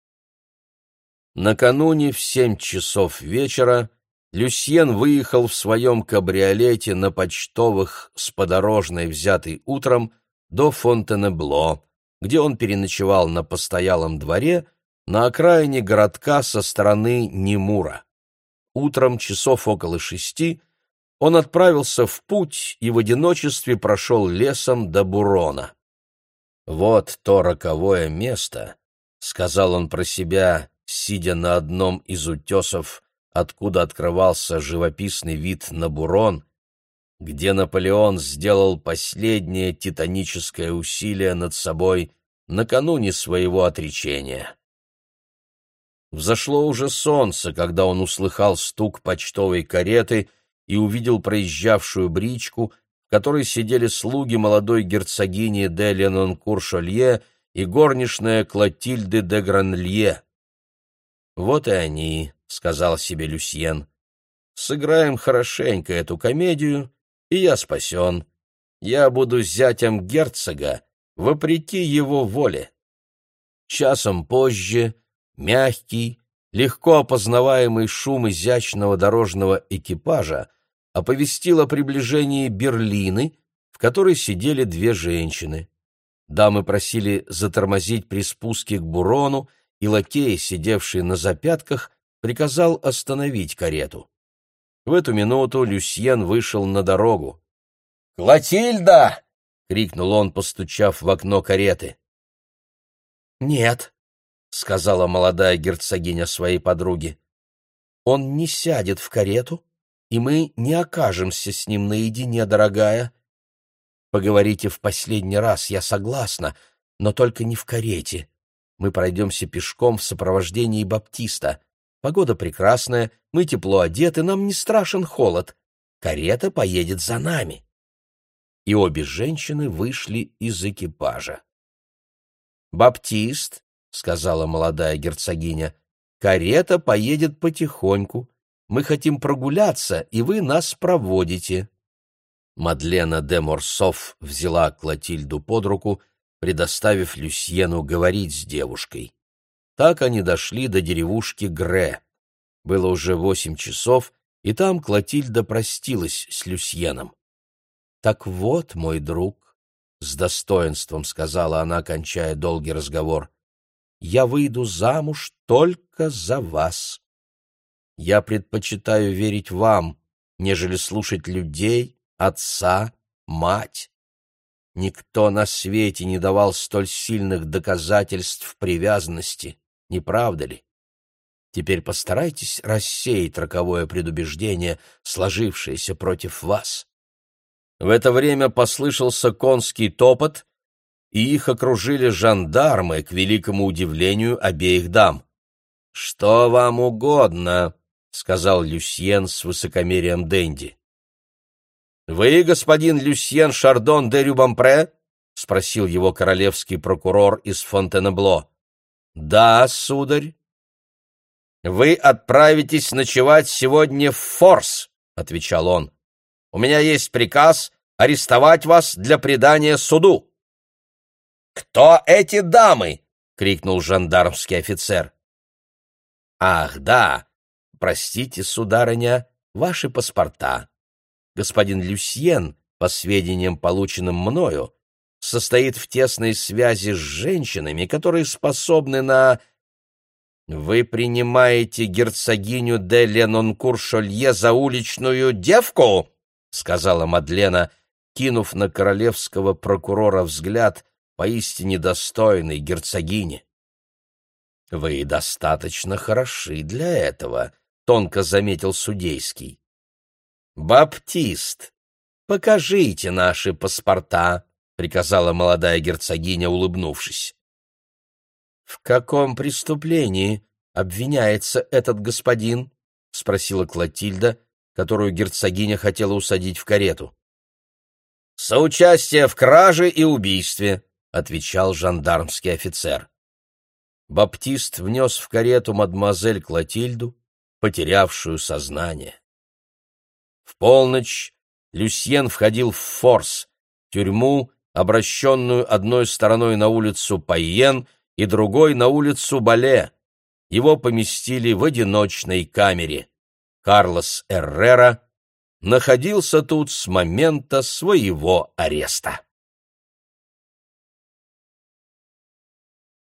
Накануне в семь часов вечера Люсьен выехал в своем кабриолете на почтовых с подорожной, взятой утром, до Фонтенебло, где он переночевал на постоялом дворе на окраине городка со стороны Немура. Утром часов около шести он отправился в путь и в одиночестве прошел лесом до Бурона. «Вот то роковое место», — сказал он про себя, сидя на одном из утесов, откуда открывался живописный вид на Бурон, где Наполеон сделал последнее титаническое усилие над собой накануне своего отречения. Взошло уже солнце, когда он услыхал стук почтовой кареты и увидел проезжавшую бричку, в которой сидели слуги молодой герцогини де Ленонкур-Шолье и горничная Клотильды де Гранлье. «Вот и они», — сказал себе Люсьен. «Сыграем хорошенько эту комедию, и я спасен. Я буду зятем герцога, вопреки его воле. Часом позже мягкий, легко опознаваемый шум изящного дорожного экипажа оповестил о приближении Берлины, в которой сидели две женщины. Дамы просили затормозить при спуске к Бурону, и лакей, сидевший на запятках, приказал остановить карету. В эту минуту Люсьен вышел на дорогу. «Клотильда!» — крикнул он, постучав в окно кареты. «Нет», — сказала молодая герцогиня своей подруге. «Он не сядет в карету, и мы не окажемся с ним наедине, дорогая. Поговорите в последний раз, я согласна, но только не в карете. Мы пройдемся пешком в сопровождении Баптиста. Погода прекрасная, мы тепло одеты, нам не страшен холод. Карета поедет за нами. И обе женщины вышли из экипажа. «Баптист», — сказала молодая герцогиня, — «карета поедет потихоньку. Мы хотим прогуляться, и вы нас проводите». Мадлена де Морсов взяла Клотильду под руку, предоставив Люсьену говорить с девушкой. Так они дошли до деревушки Гре. Было уже восемь часов, и там Клотильда простилась с Люсьеном. «Так вот, мой друг», — с достоинством сказала она, кончая долгий разговор, — «я выйду замуж только за вас. Я предпочитаю верить вам, нежели слушать людей, отца, мать. Никто на свете не давал столь сильных доказательств привязанности, не правда ли? Теперь постарайтесь рассеять роковое предубеждение, сложившееся против вас. В это время послышался конский топот, и их окружили жандармы, к великому удивлению обеих дам. «Что вам угодно?» — сказал Люсьен с высокомерием Дэнди. «Вы, господин Люсьен Шардон де Рюбампре?» — спросил его королевский прокурор из Фонтенебло. «Да, сударь». «Вы отправитесь ночевать сегодня в Форс», — отвечал он. «У меня есть приказ арестовать вас для предания суду». «Кто эти дамы?» — крикнул жандармский офицер. «Ах, да! Простите, сударыня, ваши паспорта», господин Люсьен, по сведениям, полученным мною, состоит в тесной связи с женщинами, которые способны на... Вы принимаете герцогиню де Ленонкур-Шолье за уличную девку? — сказала Мадлена, кинув на королевского прокурора взгляд поистине достойной герцогини. — Вы достаточно хороши для этого, — тонко заметил судейский. «Баптист, покажите наши паспорта», — приказала молодая герцогиня, улыбнувшись. «В каком преступлении обвиняется этот господин?» — спросила Клотильда, которую герцогиня хотела усадить в карету. «Соучастие в краже и убийстве», — отвечал жандармский офицер. Баптист внес в карету мадемуазель Клотильду, потерявшую сознание. В полночь Люсьен входил в Форс, тюрьму, обращенную одной стороной на улицу Пайен и другой на улицу Бале. Его поместили в одиночной камере. Карлос Эррера находился тут с момента своего ареста.